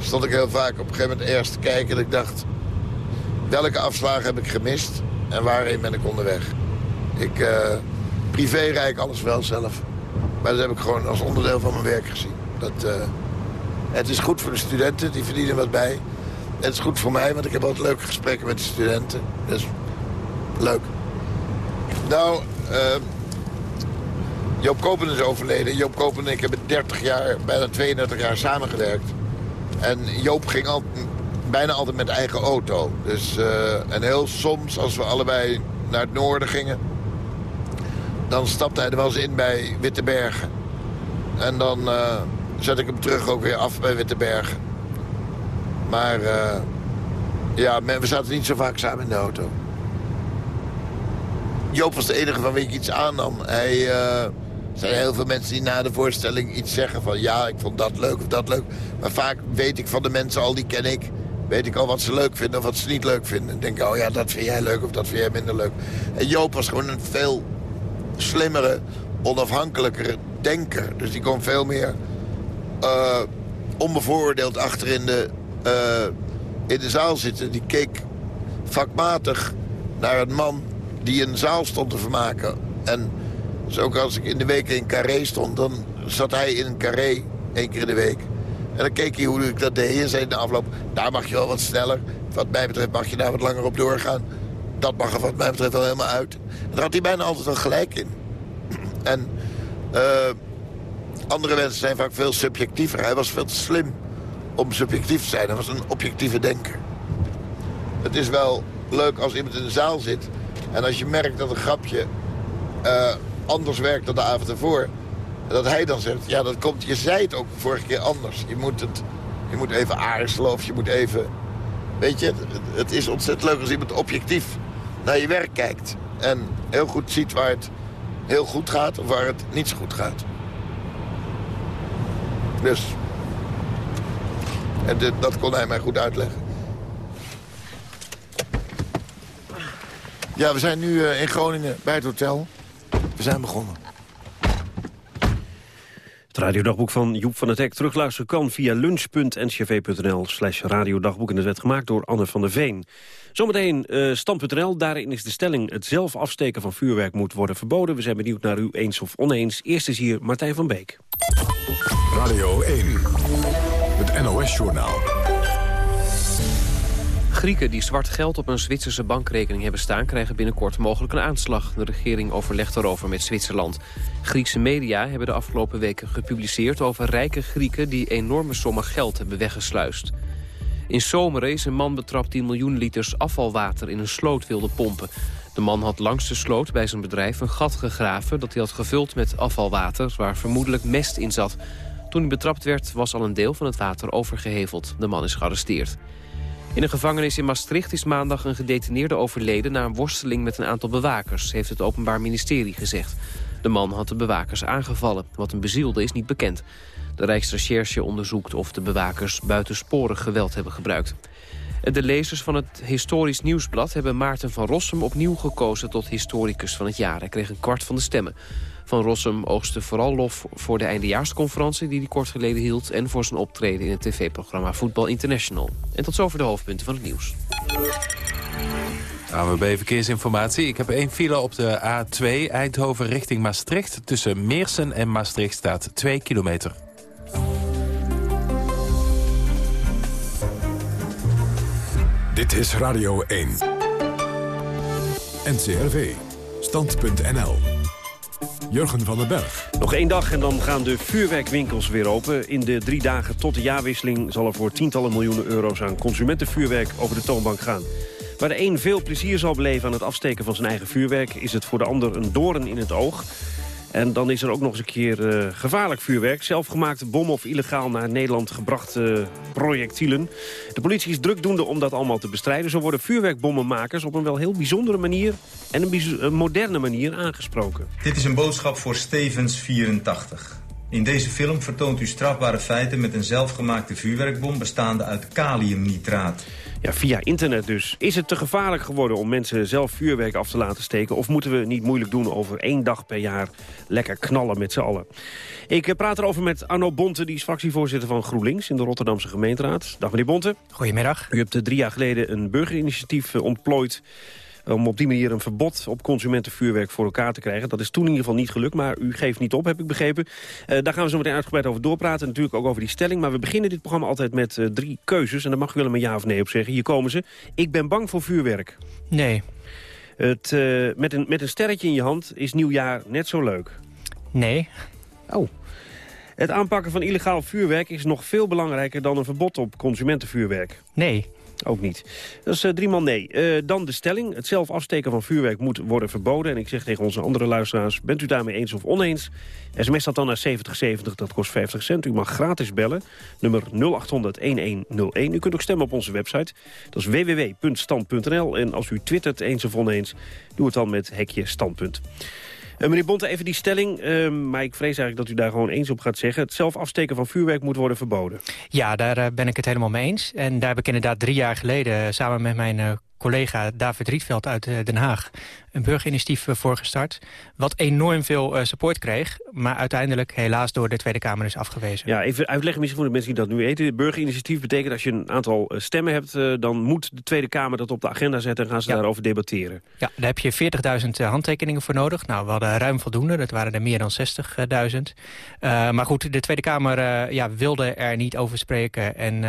stond ik heel vaak op een gegeven moment eerst te kijken... en ik dacht, welke afslagen heb ik gemist en waarheen ben ik onderweg? Ik, eh, privé rijd ik alles wel zelf. Maar dat heb ik gewoon als onderdeel van mijn werk gezien. Dat, eh, het is goed voor de studenten, die verdienen wat bij. het is goed voor mij, want ik heb altijd leuke gesprekken met de studenten. Dus leuk. Nou, uh, Joop Kopen is overleden. Joop Kopen en ik hebben 30 jaar, bijna 32 jaar samengewerkt. En Joop ging al, bijna altijd met eigen auto. Dus, uh, en heel soms, als we allebei naar het noorden gingen... dan stapte hij er wel eens in bij Wittebergen. En dan uh, zet ik hem terug ook weer af bij Wittebergen. Maar uh, ja, we zaten niet zo vaak samen in de auto. Joop was de enige van wie ik iets aannam. Hij, er zijn heel veel mensen die na de voorstelling iets zeggen van... ja, ik vond dat leuk of dat leuk. Maar vaak weet ik van de mensen al, die ken ik... weet ik al wat ze leuk vinden of wat ze niet leuk vinden. denk ik, oh ja, dat vind jij leuk of dat vind jij minder leuk. En Joop was gewoon een veel slimmere, onafhankelijkere denker. Dus die kon veel meer uh, onbevooroordeeld achter in de, uh, in de zaal zitten. Die keek vakmatig naar een man die een zaal stond te vermaken. En dus ook als ik in de week in Carré stond, dan zat hij in een Carré één keer in de week. En dan keek hij hoe ik dat deed en zei in de afloop... daar mag je wel wat sneller. Wat mij betreft mag je daar wat langer op doorgaan. Dat mag er wat mij betreft wel helemaal uit. En daar had hij bijna altijd wel gelijk in. *clears throat* En uh, andere mensen zijn vaak veel subjectiever. Hij was veel te slim om subjectief te zijn. Hij was een objectieve denker. Het is wel leuk als iemand in de zaal zit... en als je merkt dat een grapje uh, anders werkt dan de avond ervoor... dat hij dan zegt, ja, dat komt, je zei het ook vorige keer anders. Je moet, het, je moet even aarzelen of je moet even... Weet je, het, is ontzettend leuk als iemand objectief naar je werk kijkt. En heel goed ziet waar het heel goed gaat of waar het niet zo goed gaat. Dus... En dit, dat kon hij mij goed uitleggen. Ja, we zijn nu uh, in Groningen bij het hotel. We zijn begonnen. Het radiodagboek van Joep van het Hek terugluisteren kan via lunch.ncv.nl slash radiodagboek. En dat werd gemaakt door Anne van der Veen. Zometeen uh, stand.nl, daarin is de stelling... het zelf afsteken van vuurwerk moet worden verboden. We zijn benieuwd naar u eens of oneens. Eerst is hier Martijn van Beek. Radio 1, het NOS-journaal. Grieken die zwart geld op een Zwitserse bankrekening hebben staan... krijgen binnenkort mogelijk een aanslag. De regering overlegt erover met Zwitserland. Griekse media hebben de afgelopen weken gepubliceerd... over rijke Grieken die enorme sommen geld hebben weggesluist. In Zomeren is een man betrapt die miljoen liters afvalwater... in een sloot wilde pompen. De man had langs de sloot bij zijn bedrijf een gat gegraven... dat hij had gevuld met afvalwater waar vermoedelijk mest in zat. Toen hij betrapt werd was al een deel van het water overgeheveld. De man is gearresteerd. In een gevangenis in Maastricht is maandag een gedetineerde overleden... na een worsteling met een aantal bewakers, heeft het Openbaar Ministerie gezegd. De man had de bewakers aangevallen. Wat hem bezielde is niet bekend. De Rijksrecherche onderzoekt of de bewakers buitensporig geweld hebben gebruikt. De lezers van het Historisch Nieuwsblad hebben Maarten van Rossum opnieuw gekozen tot historicus van het jaar. Hij kreeg een kwart van de stemmen. Van Rossum oogste vooral lof voor de eindejaarsconferentie die hij kort geleden hield... en voor zijn optreden in het tv-programma Voetbal International. En tot zover de hoofdpunten van het nieuws. AWB Verkeersinformatie. Ik heb één file op de A2 Eindhoven richting Maastricht. Tussen Meersen en Maastricht staat 2 kilometer. Dit is Radio 1. NCRV. Stand.nl. Jurgen van den Berg. Nog één dag en dan gaan de vuurwerkwinkels weer open. In de drie dagen tot de jaarwisseling zal er voor tientallen miljoenen euro's aan consumentenvuurwerk over de toonbank gaan. Waar de een veel plezier zal beleven aan het afsteken van zijn eigen vuurwerk... is het voor de ander een doorn in het oog. En dan is er ook nog eens een keer uh, gevaarlijk vuurwerk. Zelfgemaakte bommen of illegaal naar Nederland gebrachte projectielen. De politie is drukdoende om dat allemaal te bestrijden. Zo worden vuurwerkbommenmakers op een wel heel bijzondere manier... en een moderne manier aangesproken. Dit is een boodschap voor Stevens 84. In deze film vertoont u strafbare feiten met een zelfgemaakte vuurwerkbom... bestaande uit kaliumnitraat. Ja, via internet dus. Is het te gevaarlijk geworden om mensen zelf vuurwerk af te laten steken... of moeten we niet moeilijk doen over één dag per jaar lekker knallen met z'n allen? Ik eh, praat erover met Arno Bonte, die is fractievoorzitter van GroenLinks... in de Rotterdamse gemeenteraad. Dag meneer Bonte. Goedemiddag. U hebt eh, drie jaar geleden een burgerinitiatief eh, ontplooid om op die manier een verbod op consumentenvuurwerk voor elkaar te krijgen. Dat is toen in ieder geval niet gelukt, maar u geeft niet op, heb ik begrepen. daar gaan we zo meteen uitgebreid over doorpraten. Natuurlijk ook over die stelling. Maar we beginnen dit programma altijd met drie keuzes. En daar mag u wel een ja of nee op zeggen. Hier komen ze. Ik ben bang voor vuurwerk. Nee. Het, met, een, met een sterretje in je hand is nieuwjaar net zo leuk. Nee. Oh. Het aanpakken van illegaal vuurwerk is nog veel belangrijker dan een verbod op consumentenvuurwerk. Nee. Ook niet. Dat is uh, drie man nee. Uh, dan de stelling. Het zelf afsteken van vuurwerk moet worden verboden. En ik zeg tegen onze andere luisteraars, bent u daarmee eens of oneens? SMS dat dan naar 7070, dat kost 50 cent. U mag gratis bellen, nummer 0800-1101. U kunt ook stemmen op onze website. Dat is www.stand.nl. En als u twittert eens of oneens, doe het dan met hekje standpunt. Uh, meneer Bonte, even die stelling. Uh, maar ik vrees eigenlijk dat u daar gewoon eens op gaat zeggen. Het zelf afsteken van vuurwerk moet worden verboden. Ja, daar uh, ben ik het helemaal mee eens. En daar heb ik inderdaad drie jaar geleden... samen met mijn collega David Rietveld uit eh, Den Haag een burgerinitiatief eh, voorgestart. Wat enorm veel eh, support kreeg, maar uiteindelijk helaas door de Tweede Kamer is afgewezen. Ja, even uitleggen misschien voor de mensen die dat nu weten. Burgerinitiatief betekent als je een aantal stemmen hebt, dan moet de Tweede Kamer dat op de agenda zetten en gaan ze daarover debatteren. Ja, daar heb je 40.000 handtekeningen voor nodig. Nou, we hadden ruim voldoende, dat waren er meer dan 60.000. maar goed, de Tweede Kamer ja, wilde er niet over spreken en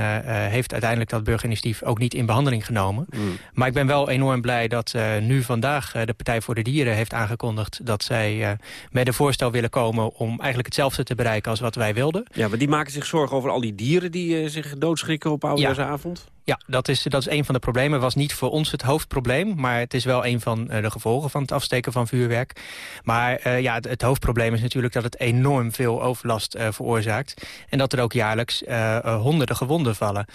heeft uiteindelijk dat burgerinitiatief ook niet in behandeling genomen. Mm. Maar ik ben wel enorm blij dat uh, nu vandaag uh, de Partij voor de Dieren heeft aangekondigd... dat zij uh, met een voorstel willen komen om eigenlijk hetzelfde te bereiken als wat wij wilden. Ja, maar die maken zich zorgen over al die dieren die zich doodschrikken op oudejaarsavond? Ja, dat is, dat is een van de problemen. was niet voor ons het hoofdprobleem, maar het is wel een van de gevolgen van het afsteken van vuurwerk. Maar ja, het, het, hoofdprobleem is natuurlijk dat het enorm veel overlast veroorzaakt. En dat er ook jaarlijks honderden gewonden vallen.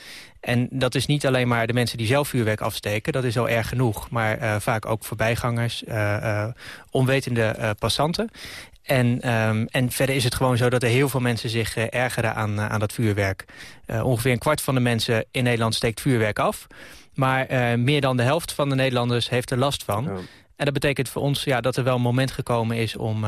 En dat is niet alleen maar de mensen die zelf vuurwerk afsteken. Dat is al erg genoeg. Maar uh, vaak ook voorbijgangers, uh, uh, onwetende passanten. En, um, en verder is het gewoon zo dat er heel veel mensen zich ergeren aan, aan dat vuurwerk. ongeveer een kwart van de mensen in Nederland steekt vuurwerk af. Maar meer dan de helft van de Nederlanders heeft er last van. Ja. En dat betekent voor ons ja, dat er wel een moment gekomen is... om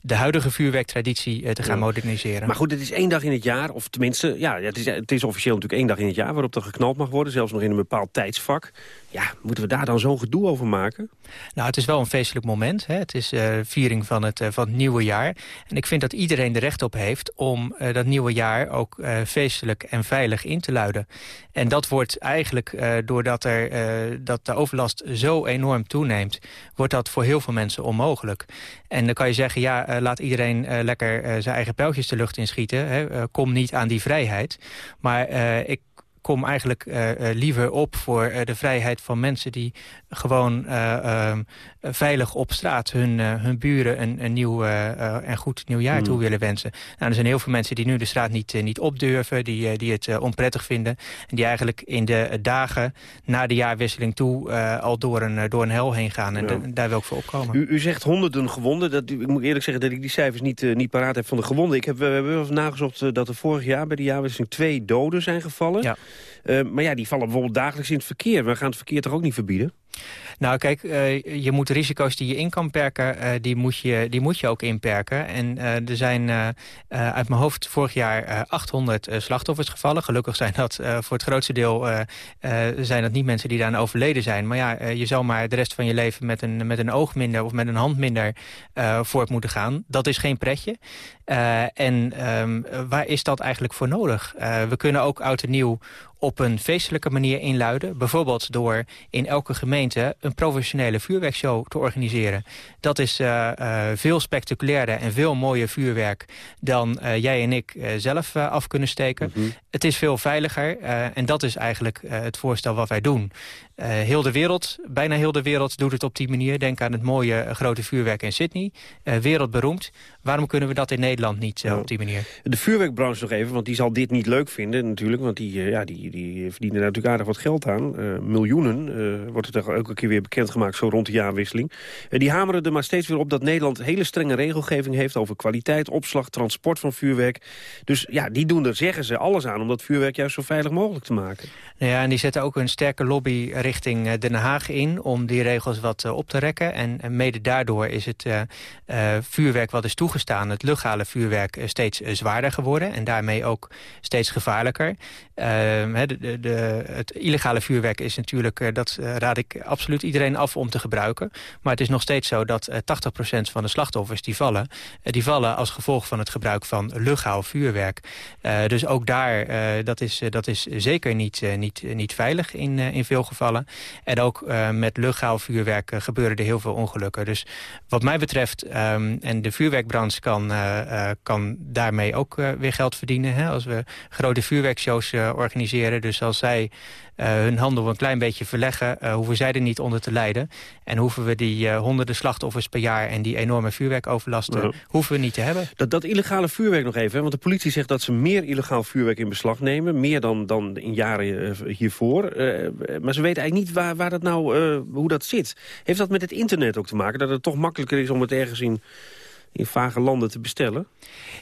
de huidige vuurwerktraditie te gaan ja. moderniseren. Maar goed, het is één dag in het jaar, of tenminste... ja, het is, het is officieel natuurlijk één dag in het jaar... waarop er geknald mag worden, zelfs nog in een bepaald tijdsvak. Ja, moeten we daar dan zo'n gedoe over maken? Nou, het is wel een feestelijk moment. Hè? Het is uh, viering van het, uh, van het nieuwe jaar. En ik vind dat iedereen er recht op heeft... om uh, dat nieuwe jaar ook feestelijk en veilig in te luiden. En dat wordt eigenlijk, doordat er, dat de overlast zo enorm toeneemt... wordt dat voor heel veel mensen onmogelijk. En dan kan je zeggen, ja, laat iedereen lekker zijn eigen pijltjes de lucht inschieten. Hè? kom niet aan die vrijheid. Maar ik kom eigenlijk uh, uh, liever op voor uh, de vrijheid van mensen... die gewoon ehm, veilig op straat hun, hun buren een, een nieuw en goed nieuwjaar mm. toe willen wensen. Nou, er zijn heel veel mensen die nu de straat niet, niet opdurven... die, die het onprettig vinden. En die eigenlijk in de dagen na de jaarwisseling toe... al door een, door een hel heen gaan. En ja. daar wil ik voor opkomen. U, u zegt honderden gewonden. Dat, ik moet eerlijk zeggen dat ik die cijfers niet, niet paraat heb van de gewonden. Ik heb, we hebben nagezocht dat er vorig jaar bij de jaarwisseling twee doden zijn gevallen. Ja. Uh, maar ja, die vallen bijvoorbeeld dagelijks in het verkeer. We gaan het verkeer toch ook niet verbieden? Nou kijk, uh, je moet risico's die je in kan perken, uh, die, moet je, die moet je ook inperken. En er zijn uit mijn hoofd vorig jaar 800 slachtoffers gevallen. Gelukkig zijn dat voor het grootste deel zijn dat niet mensen die daaraan overleden zijn. Maar ja, je zou maar de rest van je leven met een, met een oog minder of met een hand minder voort moeten gaan. Dat is geen pretje. en um, waar is dat eigenlijk voor nodig? we kunnen ook oud en nieuw op een feestelijke manier inluiden. Bijvoorbeeld door in elke gemeente een professionele vuurwerkshow te organiseren. Dat is uh, uh, veel spectaculairder en veel mooier vuurwerk dan uh, jij en ik zelf af kunnen steken. Mm -hmm. Het is veel veiliger en dat is eigenlijk het voorstel wat wij doen. Heel de wereld, bijna heel de wereld doet het op die manier. Denk aan het mooie grote vuurwerk in Sydney. wereldberoemd. Waarom kunnen we dat in Nederland niet ja. op die manier? De vuurwerkbranche nog even, want die zal dit niet leuk vinden natuurlijk. Want die, ja, die, die verdienen natuurlijk aardig wat geld aan. miljoenen wordt het er elke keer weer bekendgemaakt, zo rond de jaarwisseling. die hameren er maar steeds weer op dat Nederland hele strenge regelgeving heeft... over kwaliteit, opslag, transport van vuurwerk. Dus ja, die doen er, zeggen ze, alles aan om dat vuurwerk juist zo veilig mogelijk te maken. Nou ja, en die zetten ook een sterke lobby richting Den Haag in... om die regels wat uh, op te rekken. En, en, mede daardoor is het vuurwerk wat is toegestaan... het legale vuurwerk steeds zwaarder geworden... en daarmee ook steeds gevaarlijker. De, het illegale vuurwerk is natuurlijk, dat raad ik absoluut iedereen af om te gebruiken. Maar het is nog steeds zo dat 80% van de slachtoffers die vallen... die vallen als gevolg van het gebruik van legaal vuurwerk. dus ook daar, dat, is, dat is zeker niet, niet, niet veilig in, in veel gevallen. En ook met legaal vuurwerk gebeuren er heel veel ongelukken. Dus wat mij betreft, ehm, en de vuurwerkbranche kan, kan daarmee ook weer geld verdienen. Hè, als we grote vuurwerkshows organiseren. Dus als zij uh, hun handel een klein beetje verleggen... Uh, hoeven zij er niet onder te lijden. En hoeven we die uh, honderden slachtoffers per jaar... en die enorme vuurwerkoverlasten hoeven we niet te hebben. Dat, dat illegale vuurwerk nog even, hè? want de politie zegt dat ze meer illegaal vuurwerk in beslag nemen. Meer dan, dan in jaren hiervoor. maar ze weten eigenlijk niet waar, waar dat nou, hoe dat zit. Heeft dat met het internet ook te maken? Dat het toch makkelijker is om het ergens in in vage landen te bestellen?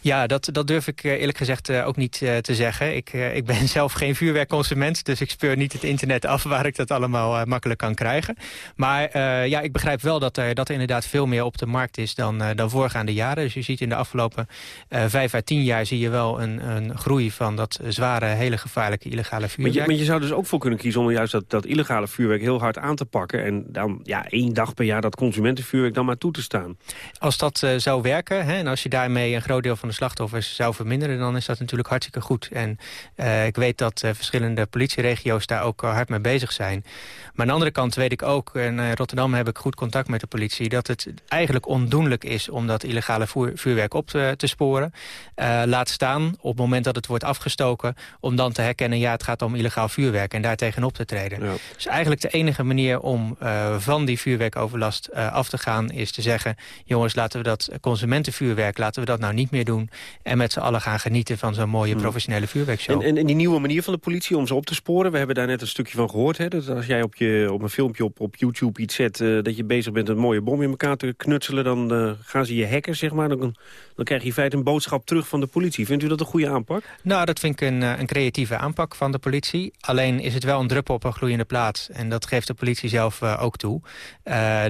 Ja, dat, dat durf ik eh, eerlijk gezegd eh, ook niet uh, te zeggen. Ik, uh, ik ben *laughs* zelf geen vuurwerkconsument, dus ik speur niet het internet af waar ik dat allemaal makkelijk kan krijgen. Maar ja, ik begrijp wel dat er, dat er inderdaad veel meer op de markt is dan, dan voorgaande jaren. Dus je ziet in de afgelopen vijf à tien jaar zie je wel een, een groei van dat zware, hele gevaarlijke illegale vuurwerk. Maar je, maar je zou dus ook voor kunnen kiezen om juist dat, dat illegale vuurwerk heel hard aan te pakken. En dan ja, één dag per jaar dat consumentenvuurwerk dan maar toe te staan. Als dat zou werken. Hè, en als je daarmee een groot deel van de slachtoffers zou verminderen... dan is dat natuurlijk hartstikke goed. En uh, ik weet dat uh, verschillende politieregio's daar ook hard mee bezig zijn. Maar aan de andere kant weet ik ook, en in Rotterdam heb ik goed contact met de politie... dat het eigenlijk ondoenlijk is om dat illegale vuurwerk op te, te sporen. Laat staan op het moment dat het wordt afgestoken... om dan te herkennen, ja, het gaat om illegaal vuurwerk... en daar tegenop te treden. Ja. Dus eigenlijk de enige manier om van die vuurwerkoverlast af te gaan... is te zeggen, jongens, laten we dat consumentenvuurwerk... laten we dat nou niet meer doen... en met z'n allen gaan genieten van zo'n mooie hmm. professionele vuurwerkshow. En, en, en, die nieuwe manier van de politie om ze op te sporen... we hebben daar net een stukje van gehoord... Hè, dat als jij op, je, op een filmpje op, op YouTube iets zet... Uh, dat je bezig bent een mooie bom in elkaar te knutselen... dan uh, gaan ze je hacken, zeg maar. Dan, dan krijg je in feite een boodschap terug van de politie. Vindt u dat een goede aanpak? Nou, dat vind ik een, eh, een creatieve aanpak van de politie. Alleen is het wel een druppel op een gloeiende plaats. En dat geeft de politie zelf ook toe.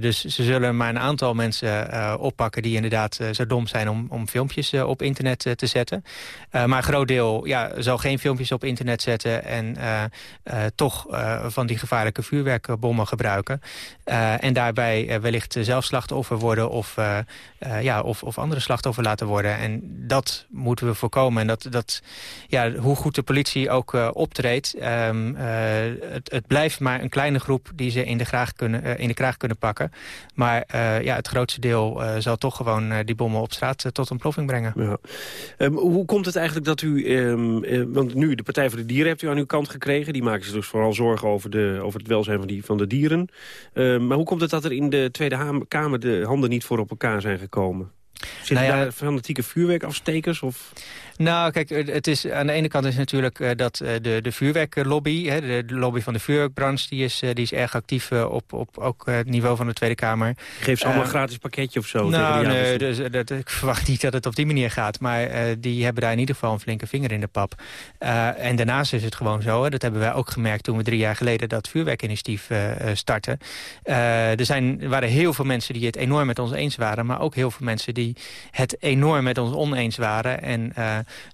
dus ze zullen maar een aantal mensen oppakken... die inderdaad zo dom zijn om, om filmpjes uh, op internet uh, te zetten. Maar een groot deel ja, zal geen filmpjes op internet zetten... en toch van die gevaarlijke vuurwerkbommen gebruiken. en daarbij wellicht zelf slachtoffer worden... Of, ja, of, of andere slachtoffer laten worden. En dat moeten we voorkomen. En dat, dat, ja, hoe goed de politie ook optreedt... Het, het, blijft maar een kleine groep die ze in de, graag kunnen, in de kraag kunnen pakken. Maar ja, het grootste deel zal toch gewoon die bommen op straat uh, tot ontploffing brengen. Ja. Um, hoe komt het eigenlijk dat u... Um, uh, want nu, de Partij voor de Dieren hebt u aan uw kant gekregen. Die maken zich dus vooral zorgen over, de, over het welzijn van, die, van de dieren. Uh, maar hoe komt het dat er in de Tweede Kamer de handen niet voor op elkaar zijn gekomen? Zitten nou ja, daar fanatieke vuurwerkafstekers? Of? Nou, kijk, het is, aan de ene kant is natuurlijk uh, dat uh, de, de vuurwerklobby... Hè, de, de, lobby van de vuurwerkbranche, die is, uh, die is erg actief op, op ook het niveau van de Tweede Kamer. Geeft ze allemaal een gratis pakketje of zo? Nou, nee, dus, dat, ik *laughs* verwacht niet dat het op die manier gaat. Maar die hebben daar in ieder geval een flinke vinger in de pap. en daarnaast is het gewoon zo, hè, dat hebben wij ook gemerkt... toen we drie jaar geleden dat vuurwerkinitiatief startten. er, zijn, er waren heel veel mensen die het enorm met ons eens waren... maar ook heel veel mensen die het enorm met ons oneens waren... En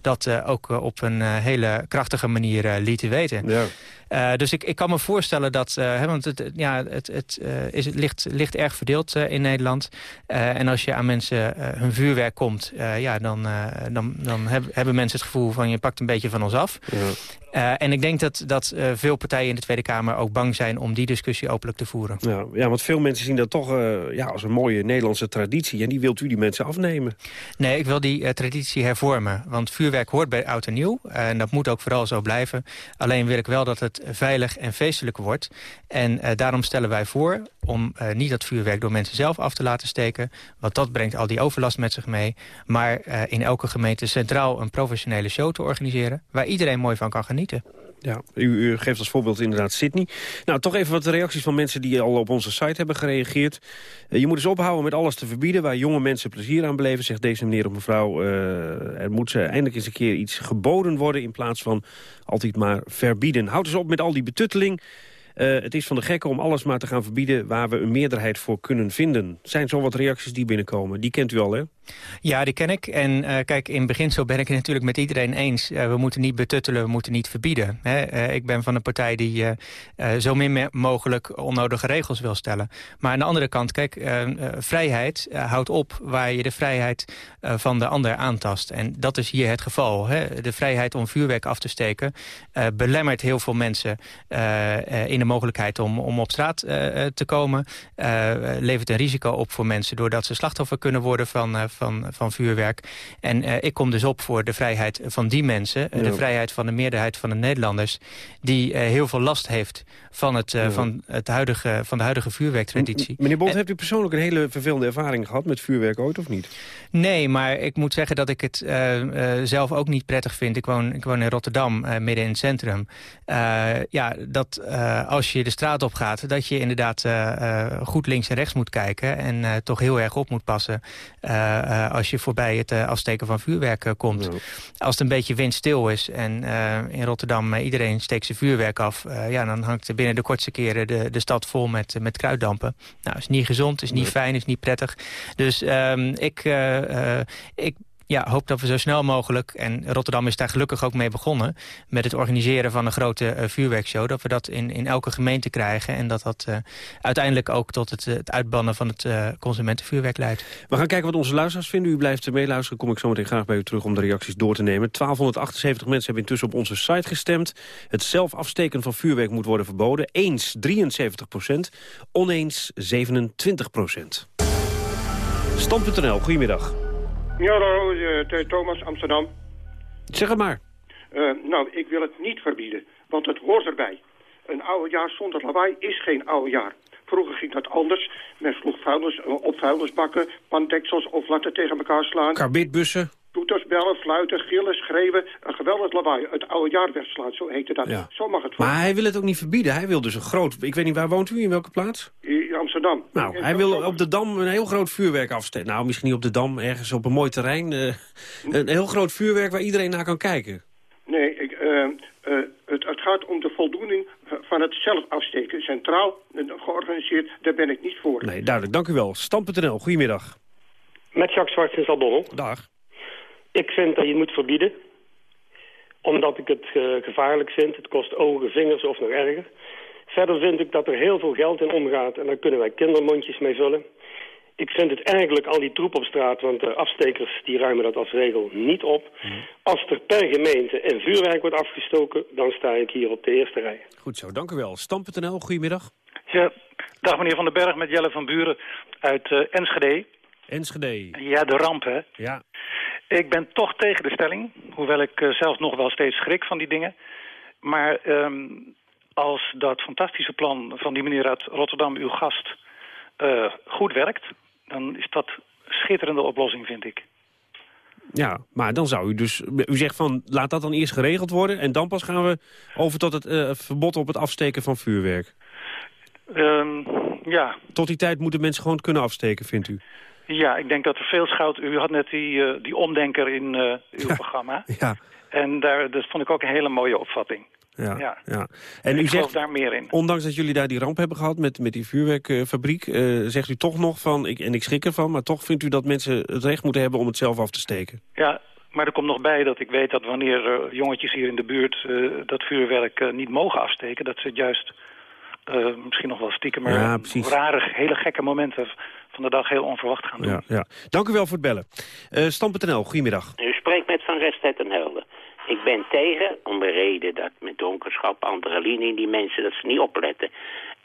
dat uh, ook uh, op een uh, hele krachtige manier lieten weten. Ja. Uh, dus ik, ik kan me voorstellen dat... Uh, hè, want het, ja, het, het, uh, is, het ligt, ligt erg verdeeld in Nederland. en als je aan mensen hun vuurwerk komt... ja, dan, dan, dan hebben mensen het gevoel van... je pakt een beetje van ons af. Ja. En ik denk dat, dat veel partijen in de Tweede Kamer ook bang zijn om die discussie openlijk te voeren. Ja, ja want veel mensen zien dat toch ja, als een mooie Nederlandse traditie. En die wilt u die mensen afnemen? Nee, ik wil die traditie hervormen. Want vuurwerk hoort bij oud en nieuw. en dat moet ook vooral zo blijven. Alleen wil ik wel dat het veilig en feestelijk wordt. En daarom stellen wij voor om niet dat vuurwerk door mensen zelf af te laten steken. Want dat brengt al die overlast met zich mee. Maar in elke gemeente centraal een professionele show te organiseren. Waar iedereen mooi van kan genieten. Ja, u, geeft als voorbeeld inderdaad Sydney. Nou, toch even wat reacties van mensen die al op onze site hebben gereageerd. Uh, je moet eens ophouden met alles te verbieden... waar jonge mensen plezier aan beleven, zegt deze meneer of mevrouw. Uh, er moet eindelijk eens een keer iets geboden worden... in plaats van altijd maar verbieden. Houd eens op met al die betutteling. Uh, het is van de gekken om alles maar te gaan verbieden... waar we een meerderheid voor kunnen vinden. zijn zo wat reacties die binnenkomen. Die kent u al, hè? Ja, die ken ik. En uh, kijk, in beginsel ben ik het natuurlijk met iedereen eens. Uh, we moeten niet betuttelen, we moeten niet verbieden. Hè? Ik ben van een partij die zo min mogelijk onnodige regels wil stellen. Maar aan de andere kant, kijk, vrijheid houdt op waar je de vrijheid van de ander aantast. En dat is hier het geval. Hè? De vrijheid om vuurwerk af te steken belemmert heel veel mensen in de mogelijkheid om, om op straat te komen. levert een risico op voor mensen doordat ze slachtoffer kunnen worden van van, van vuurwerk. En ik kom dus op voor de vrijheid van die mensen. De vrijheid van de meerderheid van de Nederlanders. Die heel veel last heeft van, het, ja. van, het huidige, van de huidige vuurwerktraditie. M meneer Bond, en, heeft u persoonlijk een hele vervelende ervaring gehad met vuurwerk ooit of niet? Nee, maar ik moet zeggen dat ik het zelf ook niet prettig vind. Ik woon, ik woon in Rotterdam, midden in het centrum. ja, dat als je de straat op gaat, dat je inderdaad goed links en rechts moet kijken. En toch heel erg op moet passen als je voorbij het afsteken van vuurwerk komt. Ja. Als het een beetje windstil is en in Rotterdam iedereen steekt zijn vuurwerk af... ja, dan hangt binnen de kortste keren de, de stad vol met, met kruiddampen. Nou, is niet gezond, is niet fijn, is niet prettig. Dus ehm, ik, ik ja, hoop dat we zo snel mogelijk... en Rotterdam is daar gelukkig ook mee begonnen... met het organiseren van een grote uh, vuurwerkshow... dat we dat in, in elke gemeente krijgen... en dat dat uh, uiteindelijk ook tot het, het uitbannen van het consumentenvuurwerk leidt. We gaan kijken wat onze luisteraars vinden. U blijft meeluisteren. Kom ik zo meteen graag bij u terug om de reacties door te nemen. 1278 mensen hebben intussen op onze site gestemd. Het zelf afsteken van vuurwerk moet worden verboden. Eens 73 procent, oneens 27 procent. Stam.nl, goedemiddag. Hallo, uh, Thomas, Amsterdam. Zeg het maar. Uh, nou, ik wil het niet verbieden, want het hoort erbij. Een oude jaar zonder lawaai is geen oude jaar. Vroeger ging dat anders. Men sloeg vuilnis, uh, op vuilnisbakken, pandeksels of latten tegen elkaar slaan. Karbitbussen. Toeters, bellen, fluiten, gillen, schreeuwen. Een geweldig lawaai. Het oude jaar wegslaan, zo heette dat. Ja. Zo mag het Maar hij wil het ook niet verbieden. Hij wil dus een groot... Ik weet niet, waar woont u? In welke plaats? In Nou, hij wil op de Dam een heel groot vuurwerk afsteken. Nou, misschien niet op de Dam, ergens op een mooi terrein. Uh, een heel groot vuurwerk waar iedereen naar kan kijken. Nee, ik, uh, uh, het, het, gaat om de voldoening van het zelf afsteken. Centraal, georganiseerd, daar ben ik niet voor. Nee, duidelijk. Dank u wel. Stam.nl, goedemiddag. Met Jacques Zwart in Zalbonnel. Dag. Ik vind dat je het moet verbieden. Omdat ik het uh, gevaarlijk vind. Het kost ogen, vingers of nog erger. Verder vind ik dat er heel veel geld in omgaat. En daar kunnen wij kindermondjes mee vullen. Ik vind het eigenlijk al die troep op straat, want de afstekers die ruimen dat als regel niet op. Als er per gemeente een vuurwerk wordt afgestoken, dan sta ik hier op de eerste rij. Goed zo, dank u wel. Stam.nl, goedemiddag. Ja, dag meneer Van den Berg met Jelle van Buren uit uh, Enschede. Enschede. Ja, de ramp, hè? Ja. Ik ben toch tegen de stelling, hoewel ik uh, zelf nog wel steeds schrik van die dingen. Maar um, als dat fantastische plan van die meneer uit Rotterdam, uw gast, uh, goed werkt... dan is dat een schitterende oplossing, vind ik. Ja, maar dan zou u dus... U zegt van, laat dat dan eerst geregeld worden... en dan pas gaan we over tot het uh, verbod op het afsteken van vuurwerk. Um, ja. Tot die tijd moeten mensen gewoon kunnen afsteken, vindt u? Ja, ik denk dat er veel schout... U had net die, uh, die omdenker in uh, uw ja, programma. *laughs* Ja. En daar, dat vond ik ook een hele mooie opvatting. Ja, ja. ja. En ik u zegt, daar meer in. ondanks dat jullie daar die ramp hebben gehad met, met die vuurwerkfabriek... Uh, zegt u toch nog van, ik, en ik schrik ervan... maar toch vindt u dat mensen het recht moeten hebben om het zelf af te steken? Ja, maar er komt nog bij dat ik weet dat wanneer uh, jongetjes hier in de buurt... Uh, dat vuurwerk niet mogen afsteken, dat ze het juist... misschien nog wel stiekem, maar ja, rare, hele gekke momenten van de dag heel onverwacht gaan doen. Ja, ja. Dank u wel voor het bellen. Uh, Stam.nl, goedemiddag. U spreekt met Van Restheid en Helden. Ik ben tegen, om de reden dat met donkerschap, adrenaline, die mensen, dat ze niet opletten.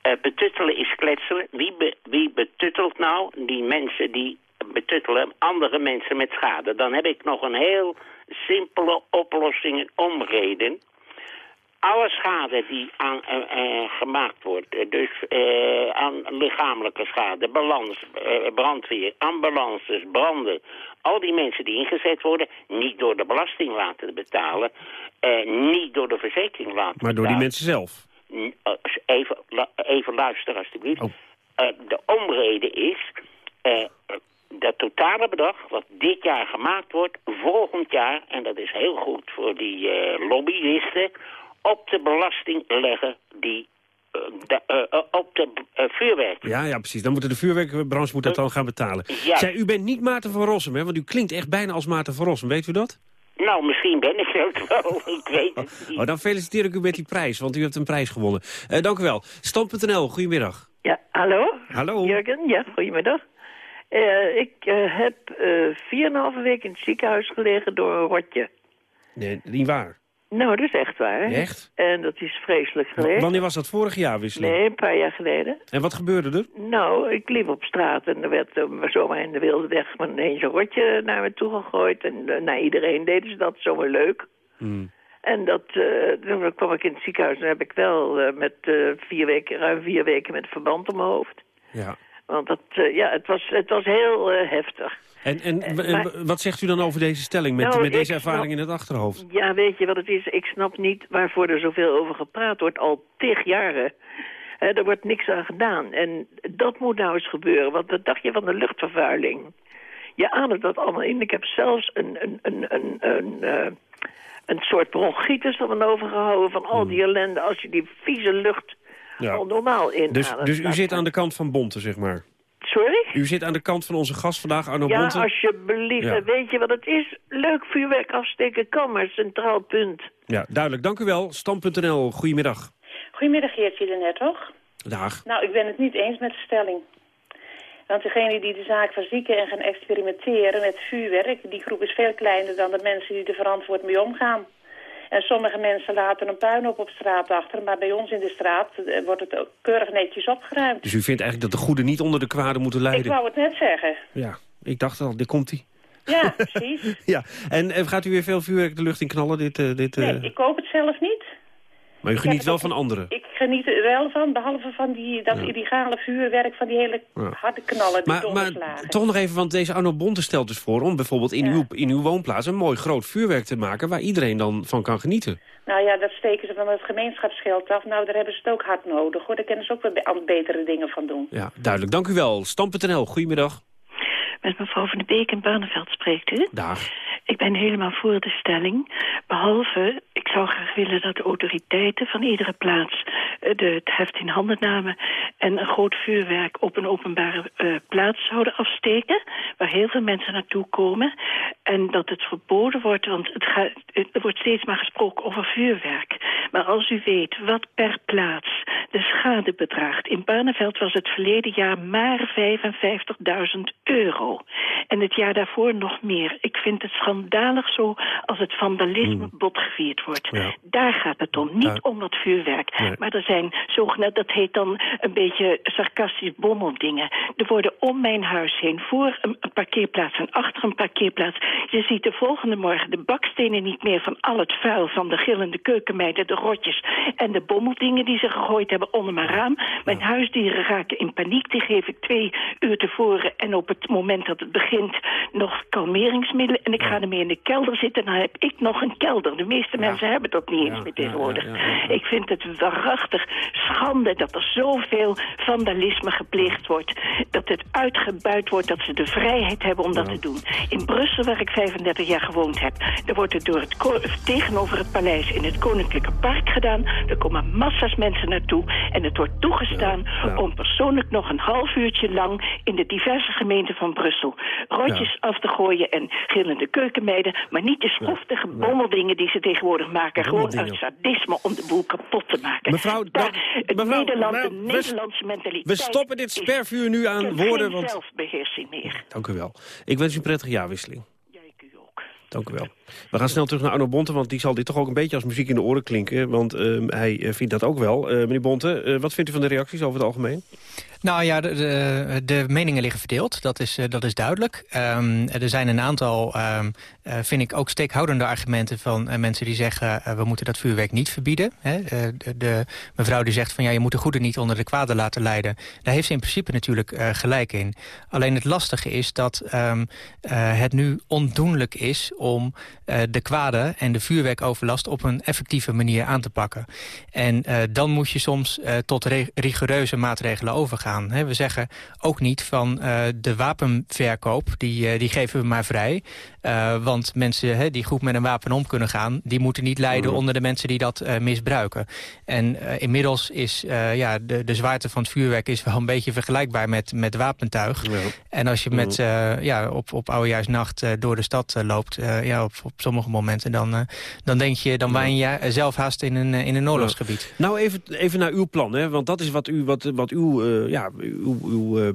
Uh, betuttelen is kletsen. Wie, wie betuttelt nou die mensen die betuttelen andere mensen met schade? Dan heb ik nog een heel simpele oplossing en omreden alle schade die aan, uh, uh, gemaakt wordt, dus uh, aan lichamelijke schade, balans, brandweer, ambulances, branden, al die mensen die ingezet worden, niet door de belasting laten betalen, niet door de verzekering laten maar betalen. Maar door die mensen zelf? Even, even luisteren alstublieft. Oh. de omreden is dat totale bedrag wat dit jaar gemaakt wordt, volgend jaar, en dat is heel goed voor die lobbyisten op de belasting leggen die uh, de, eh, op de eh, vuurwerk. Ja, ja, precies. Dan moet de vuurwerkbranche moet dat dan gaan betalen. Ja. Zij, u bent niet Maarten van Rossum, hè? Want u klinkt echt bijna als Maarten van Rossum. Weet u dat? Nou, misschien ben ik het wel. *laughs* ik weet het niet. Oh, dan feliciteer ik u met die prijs, want u hebt een prijs gewonnen. Eh, dank u wel. Stand.nl, goedemiddag. Ja, hallo? Hallo. Jurgen, ja, goedemiddag. Eh, ik eh, heb eh 4,5 weken in het ziekenhuis gelegen door een rotje. Nee, niet waar. Nou, dat is echt waar. Echt? En dat is vreselijk geweest. Wanneer was dat? Vorig jaar wisseling? Nee, een paar jaar geleden. En wat gebeurde er? Nou, ik liep op straat en er werd uh, zomaar in de wilde weg maar ineens een rotje naar me toe gegooid. En uh, naar iedereen deden ze dat, zomaar leuk. Hmm. En dat, uh, toen kwam ik in het ziekenhuis en heb ik wel met vier weken, ruim vier weken met verband om mijn hoofd. Ja. Want dat, ja, het, was, het was heel heftig. En, en, en maar, wat zegt u dan over deze stelling met, nou, met deze ervaring snap, in het achterhoofd? Ja, weet je wat het is? Ik snap niet waarvoor er zoveel over gepraat wordt, al tig jaren. He, er wordt niks aan gedaan. En dat moet nou eens gebeuren. Want wat dacht je van de luchtvervuiling? Je ademt dat allemaal in. Ik heb zelfs een, een, een, een, een, uh, een soort bronchitis ervan overgehouden... van al die ellende als je die vieze lucht ja. al normaal inademt. Dus, dus u zit aan de kant van Bonte, zeg maar? Sorry? U zit aan de kant van onze gast vandaag, Arno ja, Bonte. Alsjeblieft. Ja, Weet je wat het is? Leuk vuurwerk afsteken kan, maar centraal punt. Ja, duidelijk. Dank u wel. Stam.nl, goedemiddag. Goedemiddag, Geertje de Nethoch. Dag. Nou, ik ben het niet eens met de stelling. Want degene die de zaak verzieken en gaan experimenteren met vuurwerk... die groep is veel kleiner dan de mensen die er verantwoord mee omgaan. En sommige mensen laten een puinhoop op straat achter... maar bij ons in de straat uh, wordt het ook keurig netjes opgeruimd. Dus u vindt eigenlijk dat de goede niet onder de kwade moeten lijden? Ik wou het net zeggen. Ja, ik dacht al, dit komt hij. Ja, *laughs* precies. ja, en, en, gaat u weer veel vuurwerk de lucht in knallen? Dit, uh, dit, uh... Nee, ik koop het zelf niet. Maar u geniet wel van anderen? Ik geniet er wel van, behalve van die, dat ja. illegale vuurwerk... van die hele harde knallen, die maar, maar toch nog even, want deze Arno Bonte stelt dus voor... om bijvoorbeeld in, ja. uw, in uw woonplaats een mooi groot vuurwerk te maken... waar iedereen dan van kan genieten. Nou ja, dat steken ze van het gemeenschapsgeld af. Nou, daar hebben ze het ook hard nodig, hoor. Daar kunnen ze ook wel betere dingen van doen. Ja, duidelijk. Dank u wel. Stam.nl, goedemiddag. Met mevrouw van de Beek in Barneveld spreekt u. Dag. Ik ben helemaal voor de stelling. Behalve, ik zou graag willen dat de autoriteiten van iedere plaats de, het heft in handen namen... en een groot vuurwerk op een openbare uh, plaats zouden afsteken... waar heel veel mensen naartoe komen. En dat het verboden wordt, want het gaat, er wordt steeds maar gesproken over vuurwerk. Maar als u weet wat per plaats de schade bedraagt... in Barneveld was het verleden jaar maar 55.000 euro. En het jaar daarvoor nog meer. Ik vind het schandalig zo als het vandalisme mm. botgevierd wordt. Ja. Daar gaat het om. Niet ja. om dat vuurwerk. Nee. Maar er zijn zogenaamd, dat heet dan een beetje sarcastisch bommeldingen. Er worden om mijn huis heen, voor een, een parkeerplaats en achter een parkeerplaats. Je ziet de volgende morgen de bakstenen niet meer van al het vuil van de gillende keukenmeiden, de rotjes en de bommeldingen die ze gegooid hebben onder mijn raam. Mijn huisdieren raken in paniek. Die geef ik twee uur tevoren en op het moment dat het begint nog kalmeringsmiddelen. En ik ga ermee in de kelder zitten. Dan heb ik nog een kelder. De meeste mensen hebben dat niet eens meer tegenwoordig. Ik vind het waarachtig schande dat er zoveel vandalisme gepleegd wordt. Dat het uitgebuit wordt, dat ze de vrijheid hebben om dat te doen. In Brussel, waar ik 35 jaar gewoond heb, er wordt het door het tegenover het paleis in het Koninklijke Park gedaan. Er komen massa's mensen naartoe. En het wordt toegestaan om persoonlijk nog een half uurtje lang in de diverse gemeenten van Brussel rotjes af te gooien en gillende keukenmeiden. Maar niet de schoftige bommeldingen die ze tegenwoordig maken. Gewoon uit sadisme om de boel kapot te maken. Mevrouw, Daar, het mevrouw, Nederland, mevrouw, de Nederlandse mentaliteit. We stoppen dit spervuur nu aan woorden. Want... zelfbeheersing meer. Dank u wel. Ik wens u een prettige jaarwisseling. Dank u wel. We gaan snel terug naar Arno Bonte, want die zal dit toch ook een beetje als muziek in de oren klinken. Want uh, hij uh, vindt dat ook wel. Uh, meneer Bonte, wat vindt u van de reacties over het algemeen? Nou ja, de, de, meningen liggen verdeeld, dat is, dat is duidelijk. Um, er zijn een aantal, um, vind ik, ook steekhoudende argumenten van mensen die zeggen... we moeten dat vuurwerk niet verbieden. Hè? De, de, mevrouw die zegt van ja, je moet de goede niet onder de kwade laten leiden. Daar heeft ze in principe natuurlijk gelijk in. Alleen het lastige is dat het nu ondoenlijk is om de kwade en de vuurwerkoverlast op een effectieve manier aan te pakken. En dan moet je soms tot rigoureuze maatregelen overgaan. we zeggen ook niet van de wapenverkoop, die, die geven we maar vrij. Want mensen die goed met een wapen om kunnen gaan... die moeten niet lijden onder de mensen die dat misbruiken. En inmiddels is ja, de, de zwaarte van het vuurwerk is wel een beetje vergelijkbaar met, met wapentuig. Ja. En als je met, uh, ja, op, op oudejaarsnacht door de stad loopt, ja, op, op sommige momenten, dan, dan denk je, dan wijn je zelf haast in een, in een oorlogsgebied. Nou, even, even naar uw plan, hè? want dat is wat, u, wat, wat uw, ja, uw, uw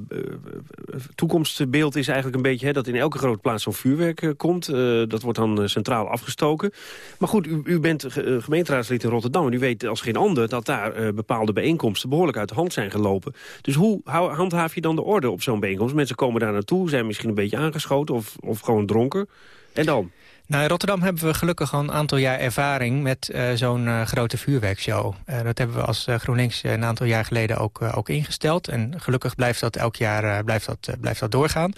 toekomstbeeld is eigenlijk een beetje, hè, dat in elke grote plaats zo'n vuurwerk komt. dat wordt dan centraal afgestoken. Maar goed, u, u bent gemeenteraadslid in Rotterdam en u weet als geen ander dat daar bepaalde bijeenkomsten behoorlijk uit de hand zijn gelopen. Dus hoe handhaaf je dan de orde op zo'n bijeenkomst? Mensen komen daar naartoe, zijn misschien een beetje aangeschoten of, of gewoon dronken. En dan? Nou, in Rotterdam hebben we gelukkig al een aantal jaar ervaring met uh, zo'n uh, grote vuurwerkshow. Uh, dat hebben we als GroenLinks een aantal jaar geleden ook, ook ingesteld. En gelukkig blijft dat elk jaar blijft dat, blijft dat doorgaan.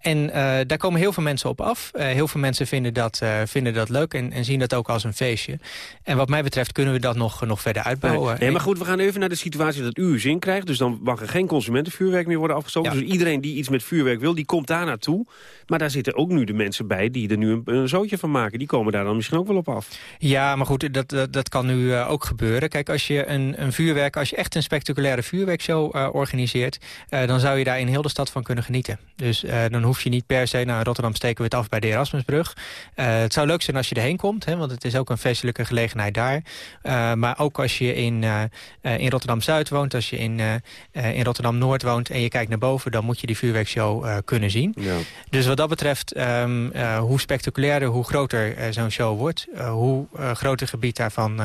en daar komen heel veel mensen op af. heel veel mensen vinden dat, vinden dat leuk en, en, zien dat ook als een feestje. En wat mij betreft kunnen we dat nog, nog verder uitbouwen. Nee, maar goed, we gaan even naar de situatie dat u zin krijgt. Dus dan mag er geen consumentenvuurwerk meer worden afgestoken. Dus iedereen die iets met vuurwerk wil, die komt daar naartoe. Maar daar zitten ook nu de mensen bij die er nu een, een zootje van maken. Die komen daar dan misschien ook wel op af. Ja, maar goed, dat, dat, dat kan nu uh, ook gebeuren. Kijk, als je een, een vuurwerk, als je echt een spectaculaire vuurwerkshow uh, organiseert... Uh, dan zou je daar in heel de stad van kunnen genieten. Dus dan hoef je niet per se, naar Rotterdam steken we het af bij de Erasmusbrug. het zou leuk zijn als je erheen komt, hè, want het is ook een feestelijke gelegenheid daar. maar ook als je in, in Rotterdam-Zuid woont, als je in, in Rotterdam-Noord woont... en je kijkt naar boven, dan moet je die vuurwerkshow kunnen zien. Ja. Dus wat dat betreft, um, hoe spectaculairder, hoe groter uh, zo'n show wordt... Uh, hoe uh, groter gebied daarvan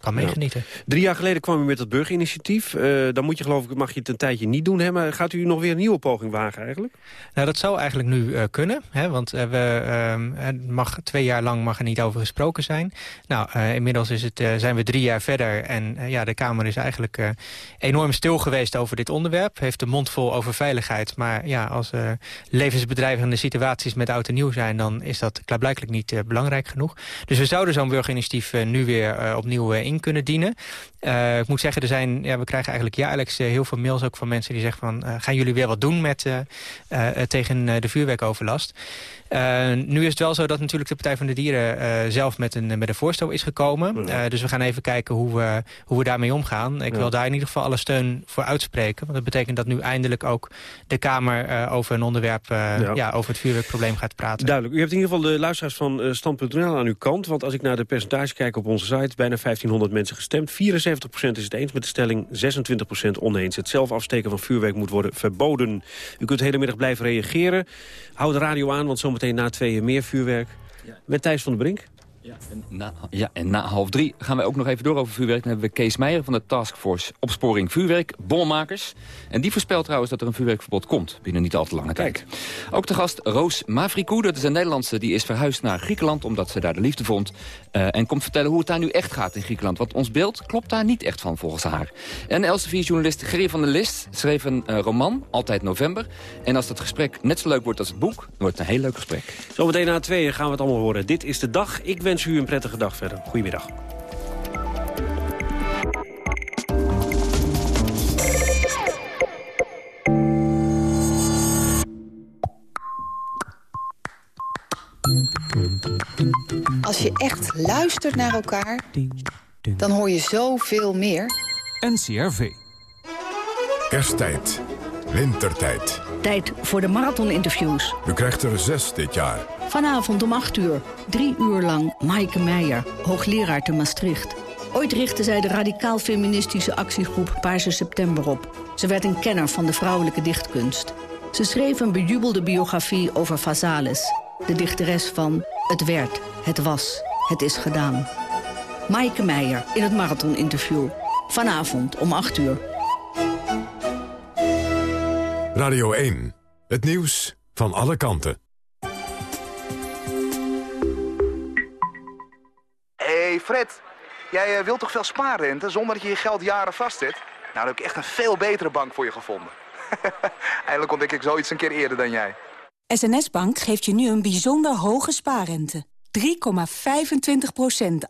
kan meegenieten. Ja. Drie jaar geleden kwam u met het burgerinitiatief. dan moet je geloof ik, mag je het een tijdje niet doen. Hè? Maar gaat u nog weer een nieuwe poging wagen eigenlijk? Nou, dat zou eigenlijk nu kunnen. Hè? Want we, ehm, mag, twee jaar lang mag er niet over gesproken zijn. Nou, inmiddels is het, zijn we drie jaar verder. En ja, de Kamer is eigenlijk enorm stil geweest over dit onderwerp. Heeft de mond vol over veiligheid. Maar ja, als levensbedreigende situaties met oud en nieuw zijn... dan is dat klaarblijkelijk niet uh, belangrijk genoeg. Dus we zouden zo'n burgerinitiatief uh, nu weer uh, opnieuw in kunnen dienen. ik moet zeggen, er zijn, ja, we krijgen eigenlijk jaarlijks heel veel mails ook van mensen die zeggen van... gaan jullie weer wat doen met, tegen de vuurwerkoverlast? Nu is het wel zo dat natuurlijk de Partij van de Dieren zelf met een, met een voorstel is gekomen. Dus we gaan even kijken hoe we, hoe we daarmee omgaan. Ik ja. wil daar in ieder geval alle steun voor uitspreken. Want dat betekent dat nu eindelijk ook de Kamer over een onderwerp, ja. ja. over het vuurwerkprobleem gaat praten. Duidelijk. U hebt in ieder geval de luisteraars van Stand.nl aan uw kant. Want als ik naar de percentage kijk op onze site, bijna 1500 mensen gestemd. 74% is het eens met de stelling, 26% oneens. Het zelf afsteken van vuurwerk moet worden verboden. U kunt de hele middag blijven reageren. Houd de radio aan, want zometeen na tweeën meer vuurwerk. Met Thijs van der Brink. Ja en, na, ja, en na half drie gaan wij ook nog even door over vuurwerk. Dan hebben we Kees Meijer van de Taskforce Opsporing Vuurwerk, bommenmakers. En die voorspelt trouwens dat er een vuurwerkverbod komt binnen niet al te lange tijd. Ook de gast Roos Mavrikou, dat is een Nederlandse die is verhuisd naar Griekenland... omdat ze daar de liefde vond. Uh, en komt vertellen hoe het daar nu echt gaat in Griekenland. Want ons beeld klopt daar niet echt van volgens haar. En Elsevier-journalist Gerrie van der List schreef een uh, roman, Altijd November. En als dat gesprek net zo leuk wordt als het boek, wordt het een heel leuk gesprek. Zometeen na tweeën gaan we het allemaal horen. Dit is de dag. Ik wens u een prettige dag verder. Goedemiddag. Als je echt luistert naar elkaar, dan hoor je zoveel meer. NCRV. Kersttijd. Wintertijd. Tijd voor de marathoninterviews. U krijgt er zes dit jaar. Vanavond om 8 uur. Drie uur lang Maaike Meijer, hoogleraar te Maastricht. Ooit richtte zij de radicaal-feministische actiegroep Paarse September op. Ze werd een kenner van de vrouwelijke dichtkunst. Ze schreef een bejubelde biografie over Vazalis. De dichteres van Het werd, het was, het is gedaan. Maaike Meijer in het marathoninterview. Vanavond om 8 uur. Radio 1. Het nieuws van alle kanten. hey Fred, jij uh, wilt toch veel spaarrente zonder dat je je geld jaren vastzet? Nou, dan heb ik echt een veel betere bank voor je gevonden. *laughs* Eindelijk ontdek ik zoiets een keer eerder dan jij. SNS Bank geeft je nu een bijzonder hoge spaarrente. 3,25%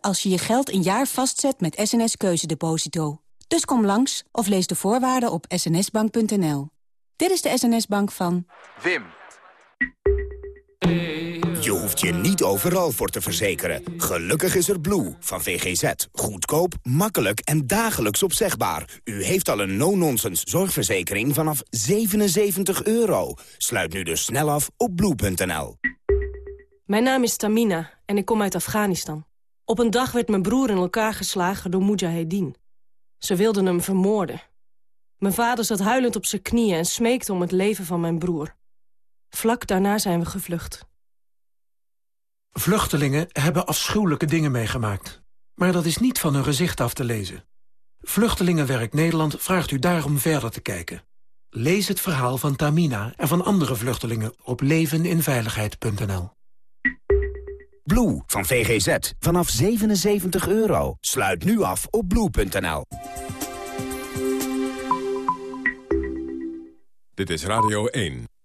als je je geld een jaar vastzet met SNS Keuzedeposito. Dus kom langs of lees de voorwaarden op snsbank.nl. Dit is de SNS-bank van... Wim. Je hoeft je niet overal voor te verzekeren. Gelukkig is er Blue van VGZ. Goedkoop, makkelijk en dagelijks opzegbaar. U heeft al een no-nonsense zorgverzekering vanaf 77 euro. Sluit nu dus snel af op blue.nl. Mijn naam is Tamina en ik kom uit Afghanistan. Op een dag werd mijn broer in elkaar geslagen door Mujahedin. Ze wilden hem vermoorden. Mijn vader zat huilend op zijn knieën en smeekte om het leven van mijn broer. Vlak daarna zijn we gevlucht. Vluchtelingen hebben afschuwelijke dingen meegemaakt. Maar dat is niet van hun gezicht af te lezen. Vluchtelingenwerk Nederland vraagt u daarom verder te kijken. Lees het verhaal van Tamina en van andere vluchtelingen op leveninveiligheid.nl. Blue van VGZ vanaf 77 euro. Sluit nu af op blue.nl. Dit is Radio 1.